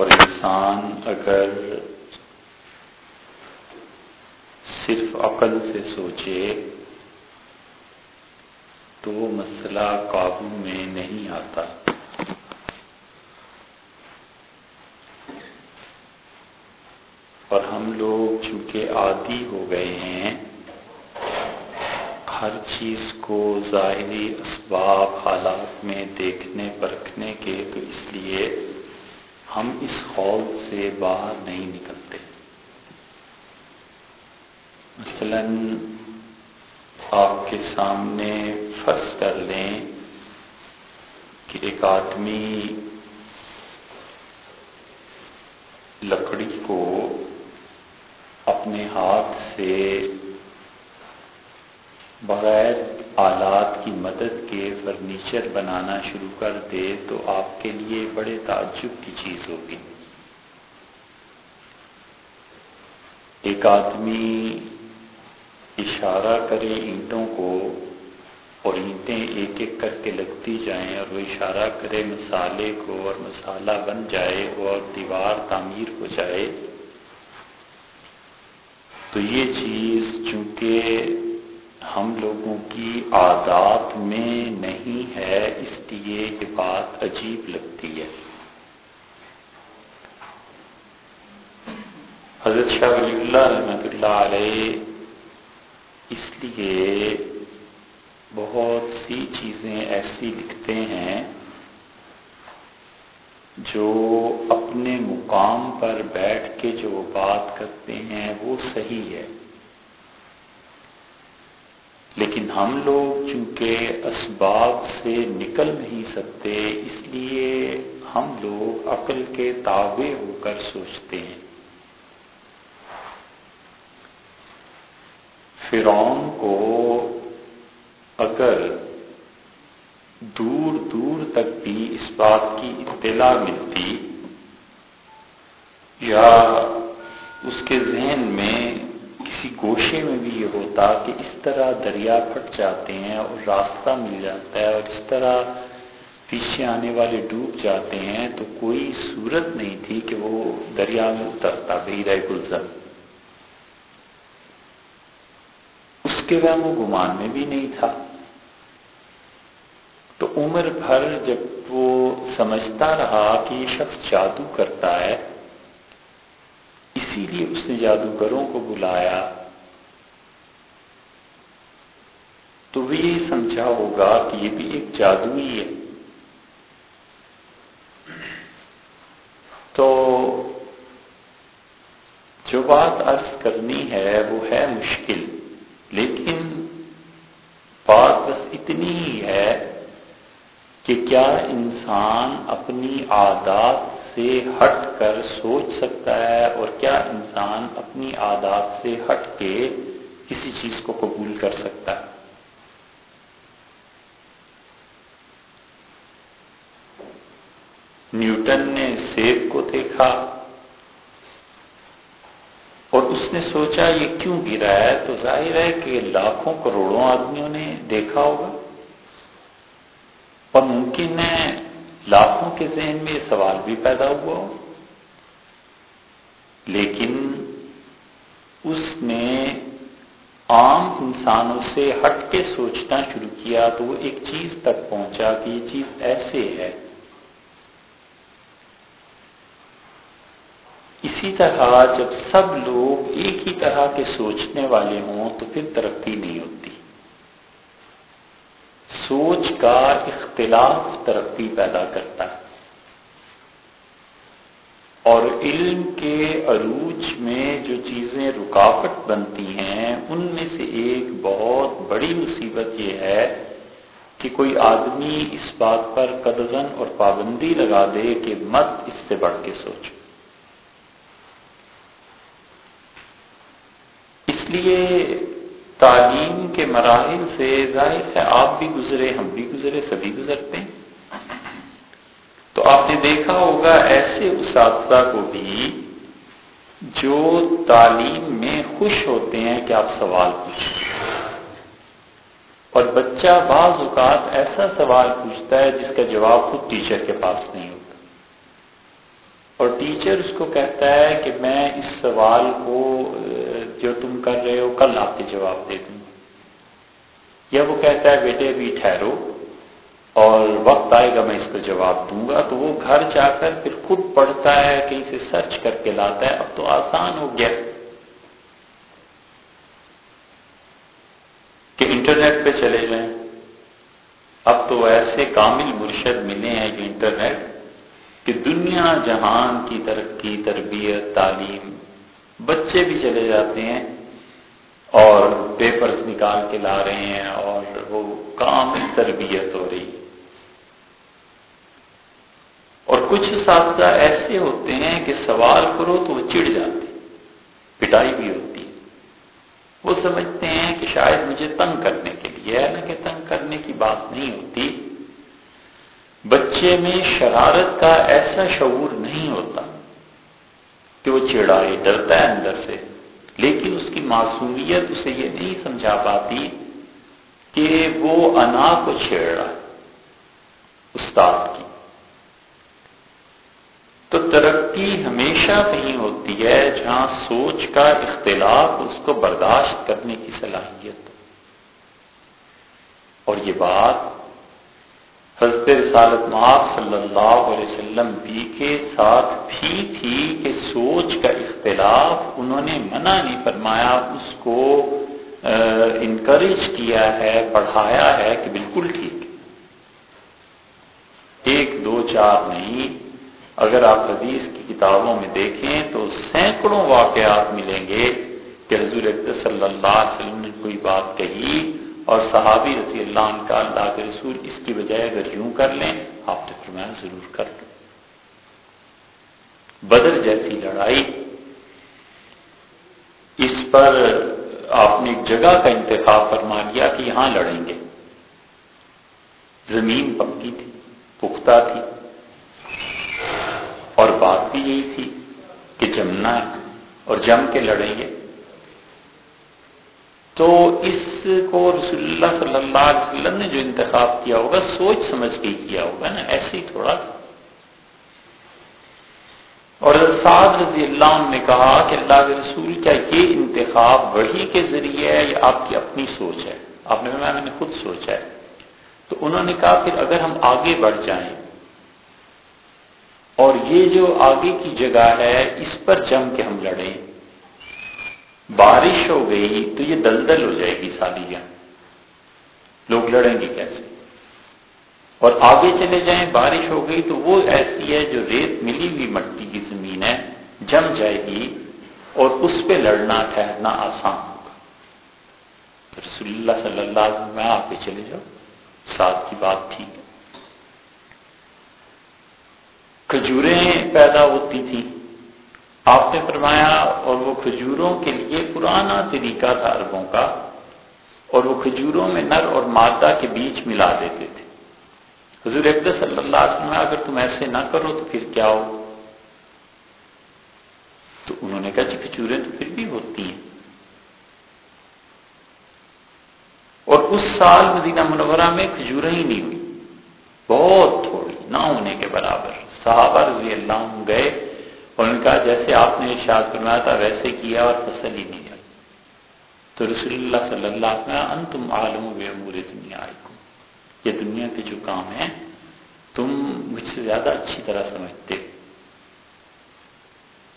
اور انسان اگر صرف عقل سے سوچے تو وہ مسئلہ قابو میں نہیں آتا۔ اور ہم لوگ چونکہ عادی ہو گئے ہیں، ہر چیز کو ظاہری اسباب حالات میں دیکھنے پرکھنے کے تو اس لیے ہم اس خوف سے باہر نہیں نکلتے۔ مثلا آپ کے سامنے فرض کر لیں کہ ایک آدمی لکڑی کو اپنے ہاتھ سے بغیر آلات کی مدد کے فرنیچر بنانا شروع کر دے تو آپ کے لیے بڑے تعجب کی چیز ہوگی۔ ایک آدمی اشارہ کرے اینٹوں کو اور اینٹیں ایک ایک کر کے لگتی جائیں اور وہ اشارہ کرے مسالے کو اور مسالہ بن جائے اور دیوار تعمیر ہو جائے۔ تو یہ چیز چونکہ ہم لوگوں کی عادات میں نہیں ہے، اس لیے یہ بات عجیب لگتی ہے۔ حضرت شاہ ولی اللہ رحمۃ اللہ علیہ اس لیے بہت سی چیزیں ایسی لکھتے ہیں جو اپنے مقام پر بیٹھ کے جو بات کرتے ہیں وہ صحیح ہے۔ لیکن ہم لوگ چونکہ اسباب سے نکل نہیں سکتے، اس لیے ہم لوگ عقل کے تابع ہو کر سوچتے ہیں۔ فرعون کو اگر دور دور تک بھی اس بات کی اطلاع ملتی یا اس کے ذہن میں کسی گوشے میں بھی یہ ہوتا کہ اس طرح دریا پھٹ جاتے ہیں اور راستہ مل جاتا ہے اور اس طرح پیچھے آنے والے ڈوب جاتے ہیں، تو کوئی صورت نہیں تھی کہ وہ دریا میں اترتا بہرہ گلزر اس کے بعد وہ گمان میں بھی نہیں تھا۔ تو عمر بھر جب وہ سمجھتا رہا کہ یہ شخص جادو کرتا ہے اسی لیے اس نے جادوگروں کو بلایا۔ تو وہ یہ سمجھا ہوگا کہ یہ بھی ایک جادو ہی ہے۔ تو جو بات عرض کرنی ہے وہ ہے مشکل، لیکن بات بس اتنی ہی ہے کہ کیا انسان اپنی عادات سے ہٹ کر سوچ سکتا ہے اور کیا انسان اپنی عادات سے ہٹ کے کسی چیز کو قبول کر سکتا ہے؟ نیوٹن نے سیب کو دیکھا اور اس نے سوچا، یہ کیوں گرا ہے؟ تو ظاہر ہے کہ لاکھوں کروڑوں آدمیوں نے دیکھا ہوگا۔ اور ممکن ہے لاکھوں کے ذہن میں یہ سوال بھی پیدا ہوا۔ ہو لیکن اس نے عام انسانوں سے ہٹ کے سوچنا شروع کیا تو وہ ایک چیز تک پہنچا کہ یہ چیز ایسے ہے۔ اسی طرح جب سب لوگ ایک ہی طرح کے سوچنے والے ہوں تو پھر ترقی نہیں ہوتی۔ سوچ کا اختلاف ترقی پیدا کرتا ہے۔ اور علم کے عروج میں جو چیزیں رکاوٹ بنتی ہیں، ان میں سے ایک بہت بڑی مصیبت یہ ہے کہ کوئی آدمی اس بات پر قدزن اور پابندی لگا دے کہ مت اس سے بڑھ کے سوچو۔ اس لیے تعلیم کے مراحل سے ظاہر ہے، آپ بھی گزرے، ہم بھی گزرے، سبھی گزرتے ہیں۔ تو آپ نے دیکھا ہوگا ایسے اساتذہ کو بھی جو تعلیم میں خوش ہوتے ہیں کہ آپ سوال پوچھیں اور بچہ بعض اوقات ایسا سوال پوچھتا ہے جس کا جواب خود ٹیچر کے پاس نہیں ہوتا۔ اور ٹیچر اس کو کہتا ہے کہ میں اس سوال کو، جو تم کر رہے ہو، کل آپ کے جواب دے دوں۔ یا وہ کہتا ہے، بیٹے، ابھی ٹھہرو اور وقت آئے گا، میں اس کو جواب دوں گا. تو وہ گھر جا کر پھر خود پڑھتا ہے، کہیں سے سرچ کر کے لاتا ہے، اب تو آسان ہو گیا کہ انٹرنیٹ پہ چلے جائیں۔ اب تو ایسے کامل مرشد ملے ہیں جو انٹرنیٹ کہ دنیا جہان کی ترقی، تربیت، تعلیم، بچے بھی چلے جاتے ہیں۔ اور پیپرز نکال کے لا رہے ہیں اور وہ کامل تربیت ہو رہی اور کچھ اساتذہ ایسے ہوتے ہیں کہ سوال کرو تو وہ چڑ جاتے پٹائی بھی ہوتی وہ سمجھتے ہیں کہ شاید مجھے تنگ کرنے کے لیے، ہے نا کہ تنگ کرنے کی بات نہیں ہوتی۔ بچے میں شرارت کا ایسا شعور نہیں ہوتا کہ وہ چڑھائے، ڈرتا ہے اندر سے۔ لیکن اس کی معصومیت اسے یہ نہیں سمجھا پاتی کہ وہ انا کو چھیڑ رہا استاد کی۔ تو ترقی ہمیشہ نہیں ہوتی ہے جہاں سوچ کا اختلاف اس کو برداشت کرنے کی صلاحیت اور یہ بات حضرت رسالت معاف صلی اللہ علیہ وسلم بھی کے ساتھ بھی تھی کہ سوچ کا اختلاف انہوں نے منع نہیں فرمایا، اس کو انکریج کیا ہے، پڑھایا ہے کہ بالکل ٹھیک ایک، دو، چار نہیں، اگر آپ حدیث کی کتابوں میں دیکھیں تو سینکڑوں واقعات ملیں گے کہ حضور صلی اللہ علیہ وسلم نے کوئی بات کہی اور صحابی رضی اللہ عنہ کا اللہ کے رسول اس کی بجائے اگر یوں کر لیں، آپ نے فرمایا ضرور کر لیں۔ بدر جیسی لڑائی، اس پر آپ نے ایک جگہ کا انتخاب فرما لیا کہ یہاں لڑیں گے۔ زمین پکی تھی، پختہ تھی۔ اور بات بھی یہی تھی کہ جمنا ہے اور جم کے لڑیں گے۔ تو اس کو رسول اللہ صلی اللہ علیہ وسلم نے جو انتخاب کیا ہوگا، سوچ سمجھ کے کیا ہوگا نا، ایسے ہی تھوڑا۔ اور سعد رضی اللہ عنہ نے کہا کہ اللہ کے رسول، کیا یہ انتخاب وہی کے ذریعے ہے یا آپ کی اپنی سوچ ہے؟ آپ نے میں نے خود سوچا ہے۔ تو انہوں نے کہا، پھر اگر ہم آگے بڑھ جائیں اور یہ جو آگے کی جگہ ہے، اس پر جم کے ہم لڑیں۔ بارش ہو گئی تو یہ دلدل ہو جائے گی سالیاں۔ لوگ لڑیں گے کیسے؟ اور آگے چلے جائیں، بارش ہو گئی تو وہ ایسی ہے جو ریت ملی ہوئی مٹی کی زمین ہے، جم جائے گی اور اس پہ لڑنا، ٹھہرنا آسان ہوگا۔ رسول اللہ صلی اللہ علیہ وسلم، میں آگے چلے جاؤ ساتھ کی بات ٹھیک ہے۔ کھجوریں پیدا ہوتی تھیں۔ آپ نے فرمایا اور وہ کھجوروں کے لیے پرانا طریقہ تھا اربوں کا، اور وہ کھجوروں میں نر اور مادہ کے بیچ ملا دیتے تھے۔ حضور اقدس صلی اللہ علیہ وسلم اگر تم ایسے نہ کرو تو پھر کیا ہو؟ تو انہوں نے کہا جی کھجوریں تو پھر بھی ہوتی ہیں۔ اور اس سال مدینہ منورہ میں کھجوریں ہی نہیں ہوئی، بہت تھوڑی، نہ ہونے کے برابر۔ صحابہ رضی اللہ عنہ گئے۔ اور ان کا جیسے آپ نے ارشاد فرمایا تھا، ویسے کیا اور فصل ہی نہیں آئی۔ تو رسول اللہ صلی اللہ علیہ وسلم انتم عالم و امور دنیا یہ دنیا کے جو کام ہیں، تم مجھ سے زیادہ اچھی طرح سمجھتے۔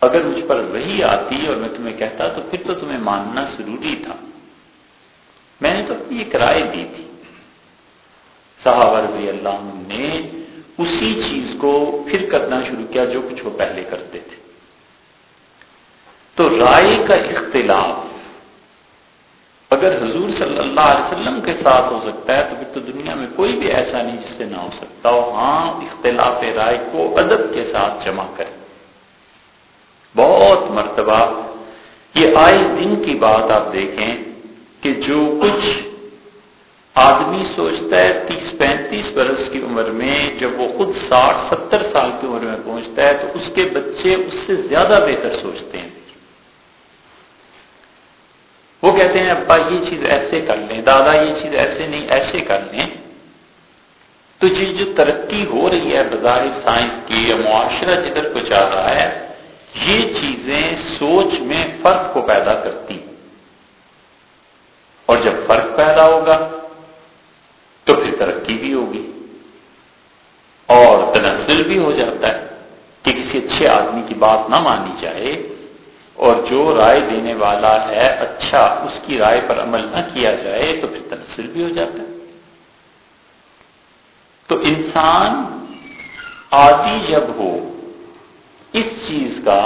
اگر مجھ پر وہی آتی اور میں تمہیں کہتا تو پھر تو تمہیں ماننا ضروری تھا۔ میں نے تو اپنی ایک رائے دی تھی۔ صحابہ رضی اللہ عنہ نے اسی چیز کو پھر کرنا شروع کیا جو کچھ وہ پہلے کرتے تھے۔ تو رائے کا اختلاف۔ اگر حضور صلی اللہ علیہ وسلم کے ساتھ ہو سکتا ہے تو پھر تو دنیا میں کوئی بھی ایسا نہیں جس سے نہ ہو سکتا۔ ہو ہاں اختلاف رائے کو ادب کے ساتھ جمع کرے بہت مرتبہ یہ آئے دن کی بات آپ دیکھیں کہ جو کچھ آدمی سوچتا ہے تیس پینتیس برس کی عمر میں جب وہ خود ساٹھ ستر سال کی عمر میں پہنچتا ہے تو اس کے بچے اس سے زیادہ بہتر سوچتے ہیں۔ وہ کہتے ہیں، ابا، یہ چیز ایسے کر لیں، دادا، یہ چیز ایسے نہیں، ایسے کر لیں۔ تو یہ جو ترقی ہو رہی ہے بظاہر سائنس کی یا معاشرہ جدھر کو چاہ رہا ہے، یہ چیزیں سوچ میں فرق کو پیدا کرتی۔ اور جب فرق پیدا ہوگا تو پھر ترقی بھی ہوگی اور تنزل بھی ہو جاتا ہے کہ کسی اچھے آدمی کی بات نہ مانی جائے اور جو رائے دینے والا ہے اچھا اس کی رائے پر عمل نہ کیا جائے تو پھر تنزل بھی ہو جاتا ہے۔ تو انسان آدی جب ہو، اس چیز کا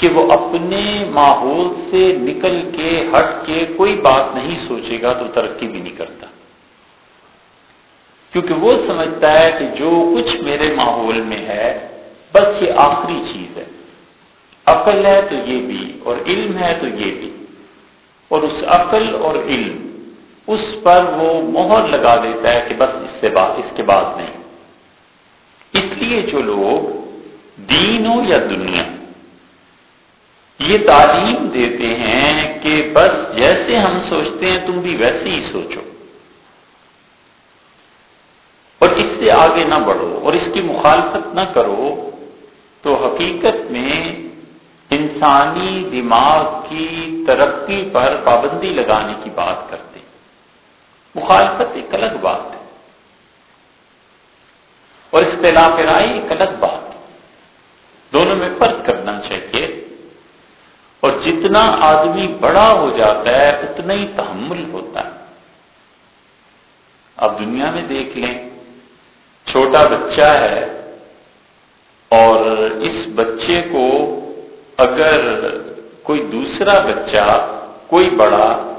کہ وہ اپنے ماحول سے نکل کے، ہٹ کے کوئی بات نہیں سوچے گا تو ترقی بھی نہیں کرتا۔ کیونکہ وہ سمجھتا ہے کہ جو کچھ میرے ماحول میں ہے، بس یہ آخری چیز ہے۔ عقل ہے تو یہ بھی، اور علم ہے تو یہ بھی۔ اور اس عقل اور علم، اس پر وہ مہر لگا دیتا ہے کہ بس اس سے بات اس کے بعد نہیں۔ اس لیے جو لوگ دین ہو یا دنیا، یہ تعلیم دیتے ہیں کہ بس جیسے ہم سوچتے ہیں تم بھی ویسے ہی سوچو اور اس سے آگے نہ بڑھو اور اس کی مخالفت نہ کرو، تو حقیقت میں انسانی دماغ کی ترقی پر پابندی لگانے کی بات کرتے مخالفت ایک الگ بات ہے۔ اور اختلاف رائے ایک الگ بات دونوں میں فرق کرنا چاہیے۔ اور جتنا آدمی بڑا ہو جاتا ہے، اتنا ہی تحمل ہوتا ہے۔ اب دنیا میں دیکھ لیں چھوٹا بچہ ہے اور اس بچے کو اگر کوئی دوسرا بچہ، کوئی بڑا،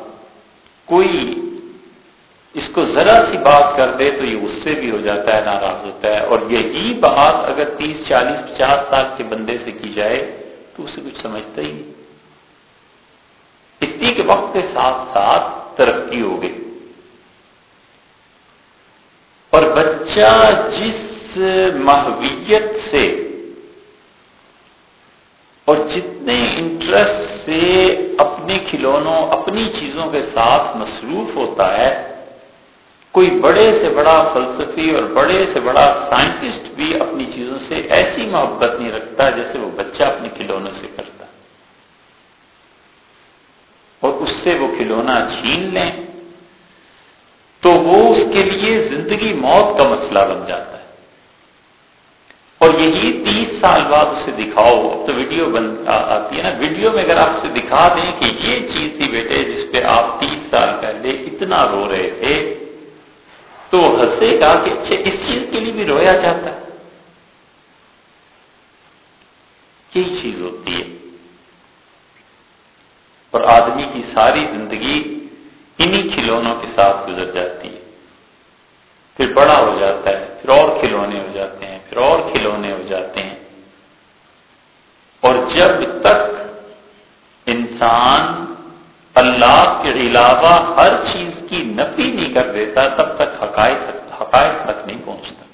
کوئی اس کو ذرا سی بات کر دے تو یہ اس سے بھی ہو جاتا ہے، ناراض ہوتا ہے اور یہی بات اگر تیس، چالیس، پچاس سال کے بندے سے کی جائے تو اسے کچھ سمجھتا ہی نہیں۔ اس لیے کہ وقت کے ساتھ ساتھ ترقی ہو گئی۔ اور بچہ جس محویت سے اور جتنے انٹرسٹ سے اپنے کھلونوں، اپنی چیزوں کے ساتھ مصروف ہوتا ہے، کوئی بڑے سے بڑا فلسفی اور بڑے سے بڑا سائنٹسٹ بھی اپنی چیزوں سے ایسی محبت نہیں رکھتا جیسے وہ بچہ اپنے کھلونوں سے کرتا۔ اور اس سے وہ کھلونا چھین لیں۔ تو وہ اس کے لیے زندگی موت کا مسئلہ بن جاتا ہے۔ اور یہی تیس سال بعد اسے دکھاؤ۔ اب تو ویڈیو بن آتی ہے نا۔ ویڈیو میں اگر آپ اسے دکھا دیں کہ یہ چیز تھی بیٹے جس پہ آپ تیس سال پہلے اتنا رو رہے تھے، تو ہنسے گا کہ اچھے اس چیز کے لیے بھی رویا جاتا ہے۔ یہی چیز ہوتی ہے۔ اور آدمی کی ساری زندگی انہی کھلونوں کے ساتھ گزر جاتی ہے پھر بڑا ہو جاتا ہے، پھر اور کھلونے ہو جاتے ہیں، پھر اور کھلونے ہو جاتے ہیں۔ اور جب تک انسان اللہ کے علاوہ ہر چیز کی نفی نہیں کر دیتا، تب تک حقائق حقائق تک نہیں پہنچتا۔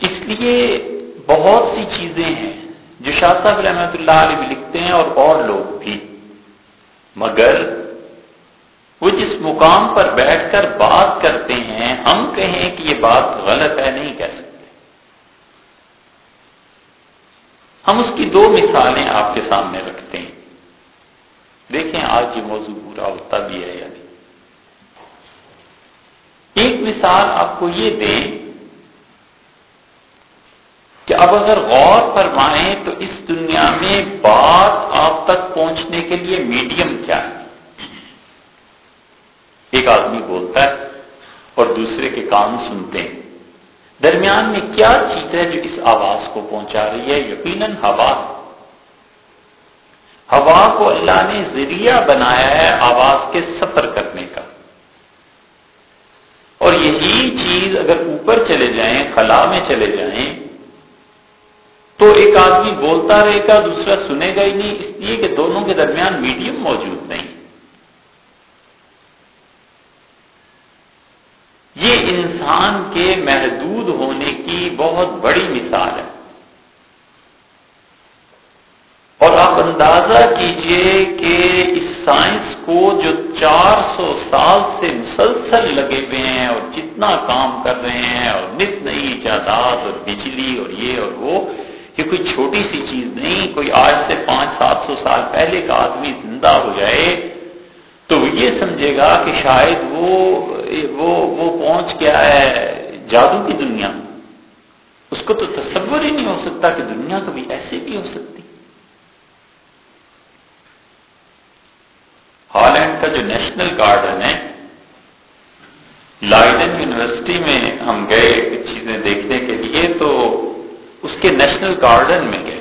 اس لیے بہت سی چیزیں ہیں جو شاہ صاحب رحمۃ اللہ علیہ لکھتے ہیں اور اور لوگ بھی۔ مگر وہ جس مقام پر بیٹھ کر بات کرتے ہیں، ہم کہیں کہ یہ بات غلط ہے، نہیں کہہ سکتے۔ ہم اس کی دو مثالیں آپ کے سامنے رکھتے ہیں۔ دیکھیں آج یہ موضوع پورا ہوتا بھی ہے یا نہیں۔ ایک مثال آپ کو یہ دیں کہ اب اگر غور فرمائیں تو اس دنیا میں بات آپ تک پہنچنے کے لیے میڈیم کیا ہے؟ ایک آدمی بولتا ہے اور دوسرے کے کام سنتے ہیں۔ درمیان میں کیا چیز ہے جو اس آواز کو پہنچا رہی ہے؟ یقیناً ہوا۔ ہوا کو اللہ نے ذریعہ بنایا ہے آواز کے سفر کرنے کا۔ اور یہی چیز اگر اوپر چلے جائیں خلا میں چلے جائیں تو ایک آدمی بولتا رہے گا، دوسرا سنے گا ہی نہیں، اس لیے کہ دونوں کے درمیان میڈیم موجود نہیں۔ یہ انسان کے محدود ہونے کی بہت بڑی مثال ہے۔ اور آپ اندازہ کیجیے کہ اس سائنس کو جو چار سو سال سے مسلسل لگے ہوئے ہیں اور جتنا کام کر رہے ہیں اور نت نئی ایجادات اور بجلی اور یہ اور وہ یہ کوئی چھوٹی سی چیز نہیں کوئی آج سے پانچ سات سو سال پہلے کا آدمی زندہ ہو جائے تو یہ سمجھے گا کہ شاید وہ وہ, وہ پہنچ گیا ہے جادو کی دنیا اس کو تو تصور ہی نہیں ہو سکتا کہ دنیا کبھی ایسے بھی ہو سکتی۔ ہالینڈ کا جو نیشنل گارڈن ہے لائڈن یونیورسٹی میں ہم گئے چیزیں دیکھنے کے لیے تو اس کے نیشنل گارڈن میں گئے۔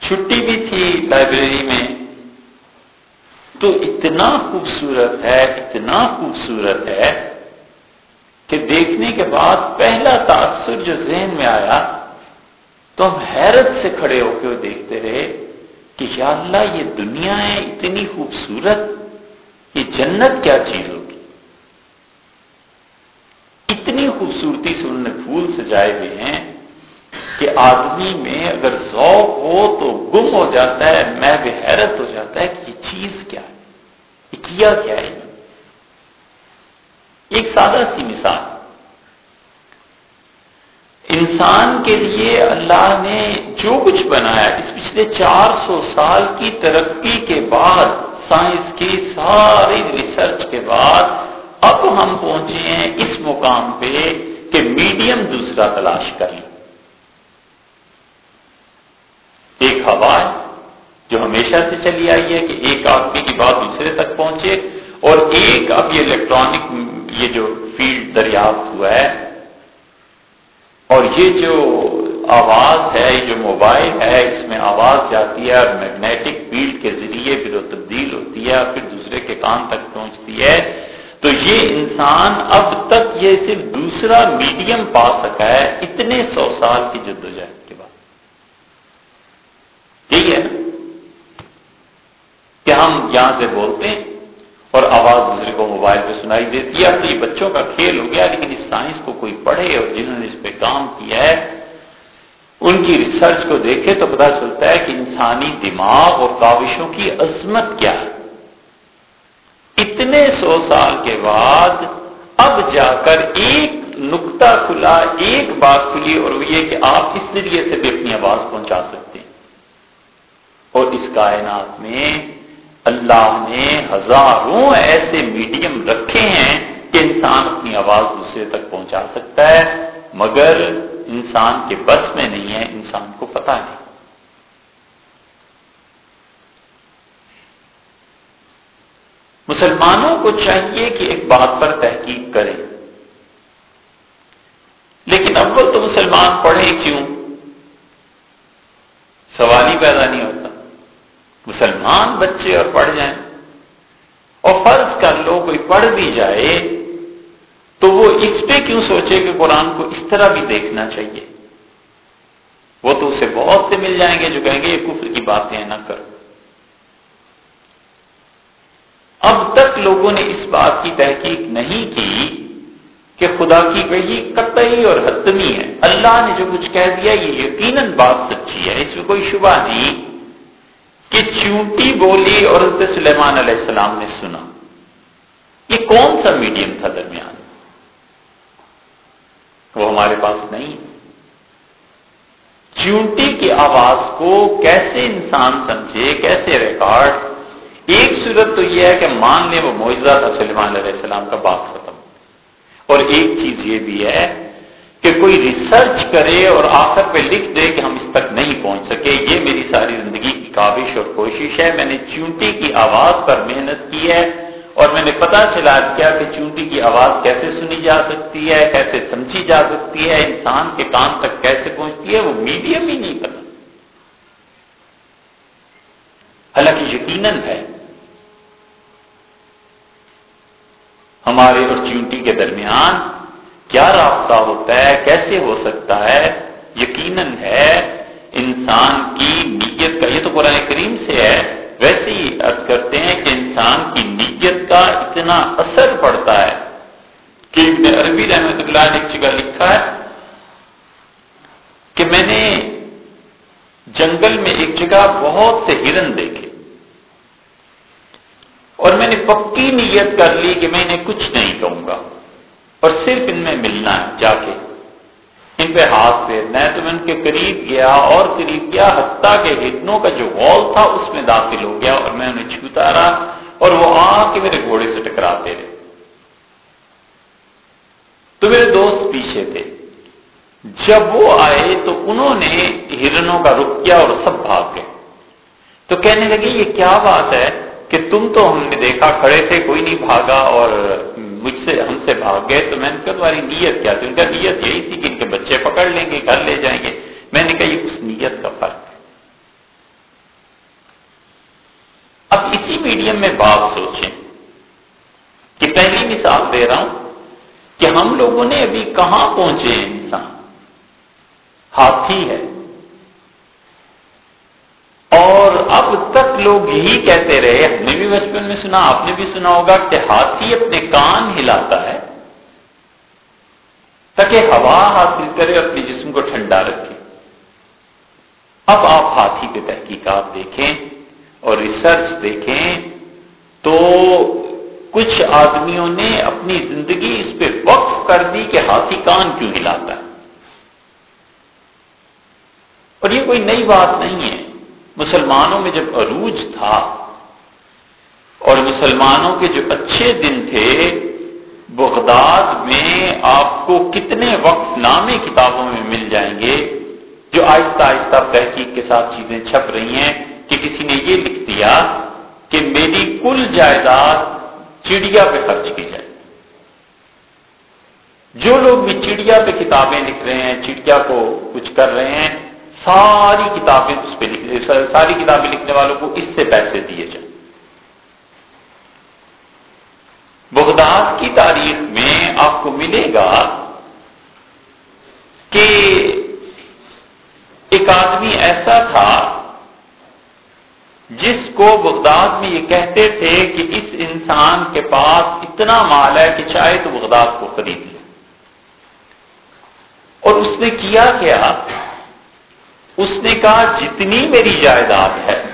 چھٹی بھی تھی لائبریری میں۔ تو اتنا خوبصورت ہے، اتنا خوبصورت ہے کہ دیکھنے کے بعد پہلا تاثر جو ذہن میں آیا، تو ہم حیرت سے کھڑے ہو کے دیکھتے رہے کہ یا اللہ یہ دنیا ہے، اتنی خوبصورت، یہ جنت کیا چیز ہوگی اتنی خوبصورتی سے انہوں نے پھول سجائے ہوئے ہیں کہ آدمی میں اگر ذوق ہو تو گم ہو جاتا ہے، میں بھی حیرت ہو جاتا ہے کہ یہ چیز کیا ہے؟ یہ کیا کیا ہے؟ ایک سادہ سی مثال۔ انسان کے لیے اللہ نے جو کچھ بنایا، اس پچھلے چار سو سال کی ترقی کے بعد، سائنس کی ساری ریسرچ کے بعد اب ہم پہنچے ہیں اس مقام پہ کہ میڈیم دوسرا تلاش کریں ایک ہوا ہے جو ہمیشہ سے چلی آئی ہے کہ ایک آدمی کی بات دوسرے تک پہنچے اور ایک اب یہ الیکٹرانک یہ جو فیلڈ دریافت ہوا ہے اور یہ جو آواز ہے، یہ جو موبائل ہے، اس میں آواز جاتی ہے اور میگنیٹک فیلڈ کے ذریعے پھر وہ تبدیل ہوتی ہے اور پھر دوسرے کے کان تک پہنچتی ہے۔ تو یہ انسان اب تک یہ صرف دوسرا میڈیم پا سکا ہے، اتنے سو سال کی جدوجہد کے بعد۔ یہی ہے؟ نا کہ ہم یہاں سے بولتے ہیں اور آواز دوسرے کو موبائل پہ سنائی دیتی ہے تو یہ بچوں کا کھیل ہو گیا، لیکن اس سائنس کو کوئی پڑھے اور جنہوں نے اس پہ کام کیا ہے، ان کی ریسرچ کو دیکھے تو پتا چلتا ہے کہ انسانی دماغ اور کاوشوں کی عظمت کیا ہے۔ اتنے سو سال کے بعد اب جا کر ایک نقطہ کھلا، ایک بات کھلی اور وہ یہ کہ آپ اس ذریعے سے بھی اپنی آواز پہنچا سکتے ہیں۔ اور اس کائنات میں اللہ نے ہزاروں ایسے میڈیم رکھے ہیں کہ انسان اپنی آواز دوسرے تک پہنچا سکتا ہے، مگر انسان کے بس میں نہیں ہے، انسان کو پتا نہیں۔ مسلمانوں کو چاہیے کہ ایک بات پر تحقیق کریں۔ لیکن اب تو مسلمان پڑھے کیوں؟ سوال ہی پیدا نہیں ہوتا۔ مسلمان بچے اور پڑھ جائیں اور فرض کر لو کوئی پڑھ بھی جائے تو وہ اس پہ کیوں سوچے کہ قرآن کو اس طرح بھی دیکھنا چاہیے؟ وہ تو اسے بہت سے مل جائیں گے جو کہیں گے یہ کفر کی باتیں نہ کرو۔ اب تک لوگوں نے اس بات کی تحقیق نہیں کی کہ خدا کی کہی قطعی اور حتمی ہے۔ اللہ نے جو کچھ کہہ دیا، یہ یقیناً بات سچی ہے۔ اس میں کوئی شبہ نہیں کہ چونٹی بولی اور حضرت سلیمان علیہ السلام نے سنا۔ یہ کون سا میڈیم تھا درمیان؟ وہ ہمارے پاس نہیں۔ چونٹی کی آواز کو کیسے انسان سمجھے، کیسے ریکارڈ ایک صورت تو یہ ہے کہ مان وہ معجزہ تھا سلیمان علیہ السلام کا بات ختم۔ اور ایک چیز یہ بھی ہے کہ کوئی ریسرچ کرے اور آخر پہ لکھ دے کہ ہم اس تک نہیں پہنچ سکے، یہ میری ساری زندگی کی کاوش اور کوشش ہے۔ میں نے چونٹی کی آواز پر محنت کی ہے اور میں نے پتا چلا کیا کہ چونٹی کی آواز کیسے سنی جا سکتی ہے، کیسے سمجھی جا سکتی ہے، انسان کے کام تک کیسے پہنچتی ہے، وہ میڈیم ہی نہیں پتا حالانکہ یقیناً ہے ہمارے اور چونٹی کے درمیان کیا رابطہ ہوتا ہے؟ کیسے ہو سکتا ہے؟ یقیناً ہے انسان کی نیت کا، یہ تو قرآن کریم سے ہے، ویسے ہی ارد کرتے ہیں کہ انسان کی نیت کا اتنا اثر پڑتا ہے کہ ابن عربی رحمت اللہ نے ایک جگہ لکھا ہے کہ میں نے جنگل میں ایک جگہ بہت سے ہرن دیکھے۔ میں نے پکی نیت کر لی کہ میں انہیں کچھ نہیں کہوں گا اور صرف ان میں ملنا ہے، جا کے۔ ان پہ ہاتھ پھیرنا ہے تو میں ان کے قریب گیا اور قریب گیا حتیٰ کے ہڈنوں کا جو غول تھا اس میں داخل ہو گیا اور میں انہیں چھوتا رہا اور وہ آ کے میرے گھوڑے سے ٹکراتے رہے۔ تو میرے دوست پیچھے تھے۔ جب وہ آئے تو انہوں نے ہرنوں کا رخ کیا اور سب بھاگ گئے۔ تو کہنے لگے، یہ کیا بات ہے؟ کہ تم تو ہم نے دیکھا، کھڑے تھے، کوئی نہیں بھاگا اور مجھ سے ہم سے بھاگ گئے۔ تو میں نے کہا، تمہاری نیت کیا تھی؟ ان کا نیت یہی تھی کہ ان کے بچے پکڑ لیں گے، گھر لے جائیں گے۔ میں نے کہا، یہ اس نیت کا فرق ہے۔ اب اسی میڈیم میں بات سوچیں۔ کہ پہلی مثال دے رہا ہوں کہ ہم لوگوں نے ابھی کہاں پہنچے انسان؟ ہاتھی ہے۔ اور اب تک لوگ یہی کہتے رہے ہم نے بھی بچپن میں سنا، آپ نے بھی سنا ہوگا کہ ہاتھی اپنے کان ہلاتا ہے، تاکہ ہوا حاصل کرے اپنے جسم کو ٹھنڈا رکھے۔ اب آپ ہاتھی پہ تحقیقات دیکھیں اور ریسرچ دیکھیں تو کچھ آدمیوں نے اپنی زندگی اس پہ وقف کر دی کہ ہاتھی کان کیوں ہلاتا ہے۔ اور یہ کوئی نئی بات نہیں ہے۔ مسلمانوں میں جب عروج تھا اور مسلمانوں کے جو اچھے دن تھے، بغداد میں آپ کو کتنے وقت نامے کتابوں میں مل جائیں گے جو آہستہ آہستہ تحقیق کے ساتھ چیزیں چھپ رہی ہیں کہ کسی نے یہ لکھ دیا کہ میری کل جائیداد چڑیا پہ خرچ کی جائے۔ جو لوگ بھی چڑیا پہ کتابیں لکھ رہے ہیں، چڑیا کو کچھ کر رہے ہیں ساری کتابیں اس پہ لکھ ساری کتابیں لکھنے والوں کو اس سے پیسے دیے جائیں۔ بغداد کی تاریخ میں آپ کو ملے گا کہ ایک آدمی ایسا تھا جس کو بغداد میں یہ کہتے تھے کہ اس انسان کے پاس اتنا مال ہے کہ چاہے تو بغداد کو خرید لے۔ اور اس نے کیا کیا؟ اس نے کہا، جتنی میری جائیداد ہے،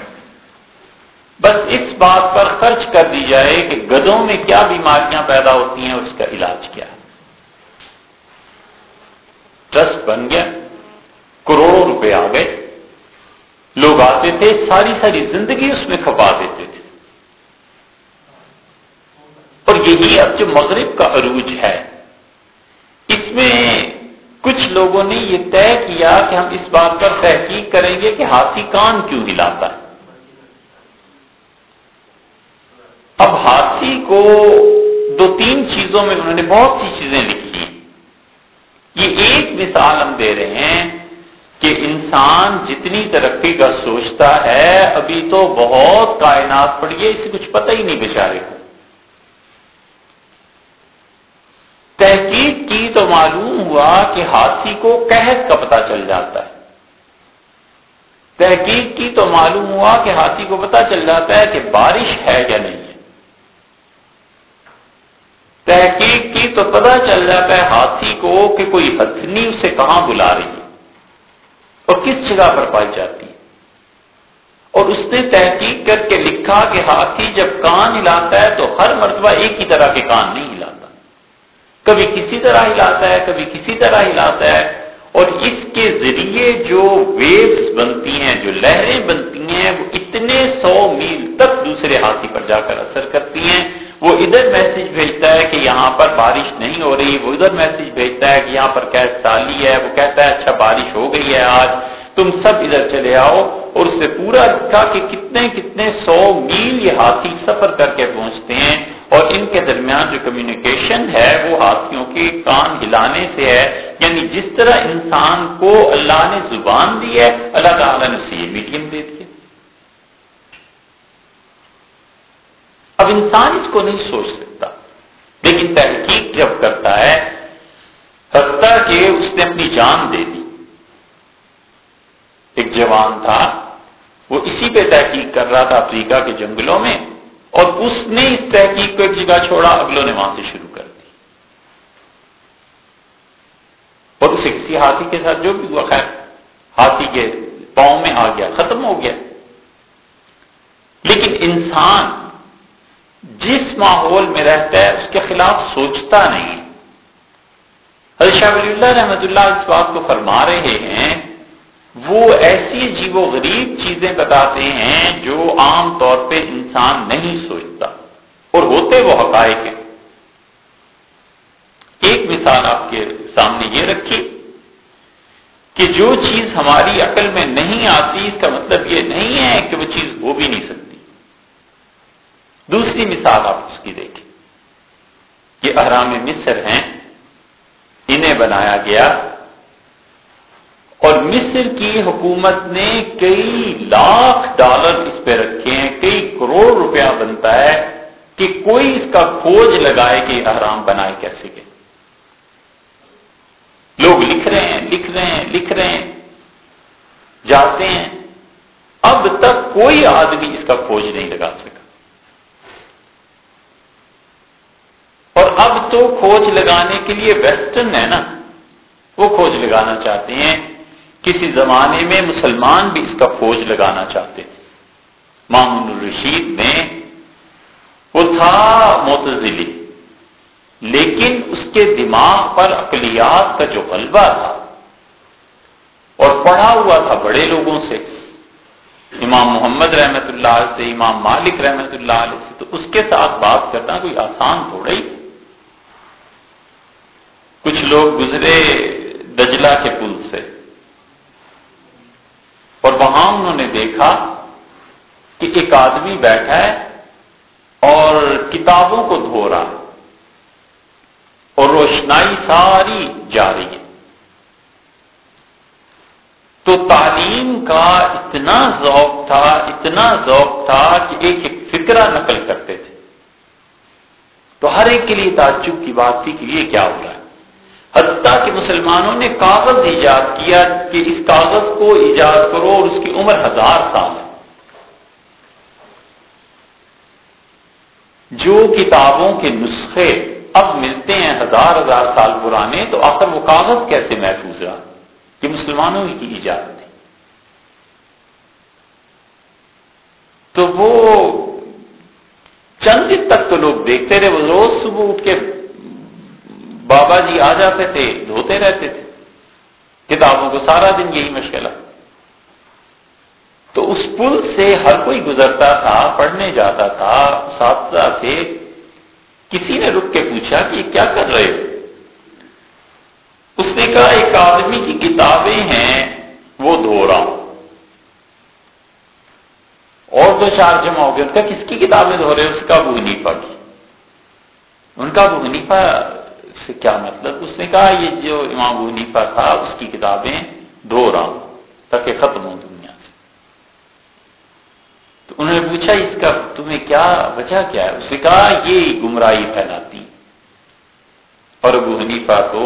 بس اس بات پر خرچ کر دی جائے کہ گدوں میں کیا بیماریاں پیدا ہوتی ہیں اور اس کا علاج کیا ہے۔ ٹرسٹ بن گیا، کروڑوں روپے آ گئے۔ لوگ آتے تھے، ساری ساری زندگی اس میں کھپا دیتے تھے۔ اور یہی اب جو مغرب کا عروج ہے، اس میں کچھ لوگوں نے یہ طے کیا کہ ہم اس بات پر تحقیق کریں گے کہ ہاتھی کان کیوں ہلاتا ہے۔ اب ہاتھی کو دو تین چیزوں میں انہوں نے بہت سی چیزیں لکھی ہیں۔ یہ ایک مثال ہم دے رہے ہیں کہ انسان جتنی ترقی کا سوچتا ہے، ابھی تو بہت کائنات پڑی ہے، اسے کچھ پتہ ہی نہیں بیچارے کو۔ تحقیق کی تو معلوم ہوا کہ ہاتھی کو قحط کا پتہ چل جاتا ہے۔ تحقیق کی تو معلوم ہوا کہ ہاتھی کو پتہ چل جاتا ہے کہ بارش ہے یا نہیں ہے۔ تحقیق کی تو پتہ چل جاتا ہے ہاتھی کو کہ کوئی ہتھنی اسے کہاں بلا رہی ہے اور کس جگہ پر پائی جاتی ہے۔ اور اس نے تحقیق کر کے لکھا کہ ہاتھی جب کان ہلاتا ہے تو ہر مرتبہ ایک ہی طرح کے کان نہیں ہلاتا۔ کبھی کسی طرح ہلاتا ہے، کبھی کسی طرح ہلاتا ہے۔ اور اس کے ذریعے جو ویوز بنتی ہیں، جو لہریں بنتی ہیں، وہ اتنے سو میل تک دوسرے ہاتھی پر جا کر اثر کرتی ہیں۔ وہ ادھر میسج بھیجتا ہے کہ یہاں پر بارش نہیں ہو رہی، وہ ادھر میسج بھیجتا ہے کہ یہاں پر کیا سالی ہے، وہ کہتا ہے اچھا بارش ہو گئی ہے آج، تم سب ادھر چلے آؤ۔ اور اس سے پورا لکھا کہ کتنے کتنے سو میل یہ ہاتھی سفر کر کے پہنچتے ہیں۔ اور ان کے درمیان جو کمیونیکیشن ہے وہ ہاتھیوں کے کان ہلانے سے ہے۔ یعنی جس طرح انسان کو اللہ نے زبان دی ہے، اللہ تعالیٰ نے اسے یہ میڈیم دے دیا۔ اب انسان اس کو نہیں سوچ سکتا، لیکن تحقیق جب کرتا ہے، حتیٰ کہ اس نے اپنی جان دے دی۔ ایک جوان تھا، وہ اسی پہ تحقیق کر رہا تھا افریقہ کے جنگلوں میں۔ اور اس نے اس تحقیق کو ایک جگہ چھوڑا، اگلوں نے وہاں سے شروع کر دی۔ اور اسے کسی ہاتھی کے ساتھ جو بھی ہوا، خیر، ہاتھی کے پاؤں میں آ گیا، ختم ہو گیا۔ لیکن انسان جس ماحول میں رہتا ہے، اس کے خلاف سوچتا نہیں۔ حضرت شاہ ولی اللہ رحمت اللہ اس بات کو فرما رہے ہیں وہ ایسی عجیب و غریب چیزیں بتاتے ہیں جو عام طور پہ انسان نہیں سوچتا۔ اور ہوتے وہ حقائق ہیں۔ ایک مثال آپ کے سامنے یہ رکھی کہ جو چیز ہماری عقل میں نہیں آتی، اس کا مطلب یہ نہیں ہے کہ وہ چیز ہو بھی نہیں سکتی۔ دوسری مثال آپ اس کی دیکھیں کہ احرام مصر ہیں، انہیں بنایا گیا اور مصر کی حکومت نے کئی لاکھ ڈالر اس پہ رکھے ہیں، کئی کروڑ روپیہ بنتا ہے کہ کوئی اس کا کھوج لگائے کہ احرام بنائے کیسے گئے۔ لوگ لکھ رہے ہیں، لکھ رہے ہیں، لکھ رہے ہیں، جاتے ہیں۔ اب تک کوئی آدمی اس کا کھوج نہیں لگا سکا۔ اور اب تو کھوج لگانے کے لیے ویسٹرن ہے نا، وہ کھوج لگانا چاہتے ہیں۔ کسی زمانے میں مسلمان بھی اس کا کھوج لگانا چاہتے تھے مامون الرشید میں وہ تھا معتزلی، لیکن اس کے دماغ پر اقلیات کا جو غلبہ تھا اور پڑھا ہوا تھا بڑے لوگوں سے، امام محمد رحمت اللہ سے، امام مالک رحمت اللہ علیہ سے، تو اس کے ساتھ بات کرنا کوئی آسان تھوڑا ہی۔ کچھ لوگ گزرے دجلہ کے پل سے۔ اور وہاں انہوں نے دیکھا کہ ایک آدمی بیٹھا ہے اور کتابوں کو دھو رہا ہے اور روشنائی ساری جا رہی ہے۔ تو تعلیم کا اتنا ذوق تھا، اتنا ذوق تھا کہ ایک ایک فکرہ نقل کرتے تھے۔ تو ہر ایک کے لیے تعجب کی بات تھی کہ یہ کیا ہو رہا ہے۔ حتیٰ کہ مسلمانوں نے کاغذ ایجاد کیا کہ اس کاغذ کو ایجاد کرو اور اس کی عمر ہزار سال ہے۔ جو کتابوں کے نسخے اب ملتے ہیں ہزار ہزار سال پرانے، تو آخر وہ کاغذ کیسے محفوظ رہا؟ یہ مسلمانوں کی ایجاد تھی۔ تو وہ چند دن تک تو لوگ دیکھتے رہے، وہ روز صبح اٹھ کے بابا جی آ جاتے تھے، دھوتے رہتے تھے۔ کتابوں کو سارا دن یہی مشکل تو اس پل سے ہر کوئی گزرتا تھا، پڑھنے جاتا تھا، اساتذہ تھے۔ کسی نے رک کے پوچھا کہ کیا کر رہے ہو؟ اس نے کہا، ایک آدمی کی کتابیں ہیں، وہ دھو رہا ہوں۔ اور دو چار جمع ہو گئے۔ ان کا کس کی کتابیں دھو رہے اس کا ابو کی۔ ان کا ابو سے کیا مطلب؟ اس نے کہا، یہ جو امام ابو حنیفہ تھا، اس کی کتابیں دھو رہا ہوں تاکہ ختم ہو دنیا سے۔ تو انہوں نے پوچھا، اس کا تمہیں کیا وجہ کیا ہے؟ اس نے کہا، یہ گمراہی پھیلاتی۔ اور ابو حنیفہ تو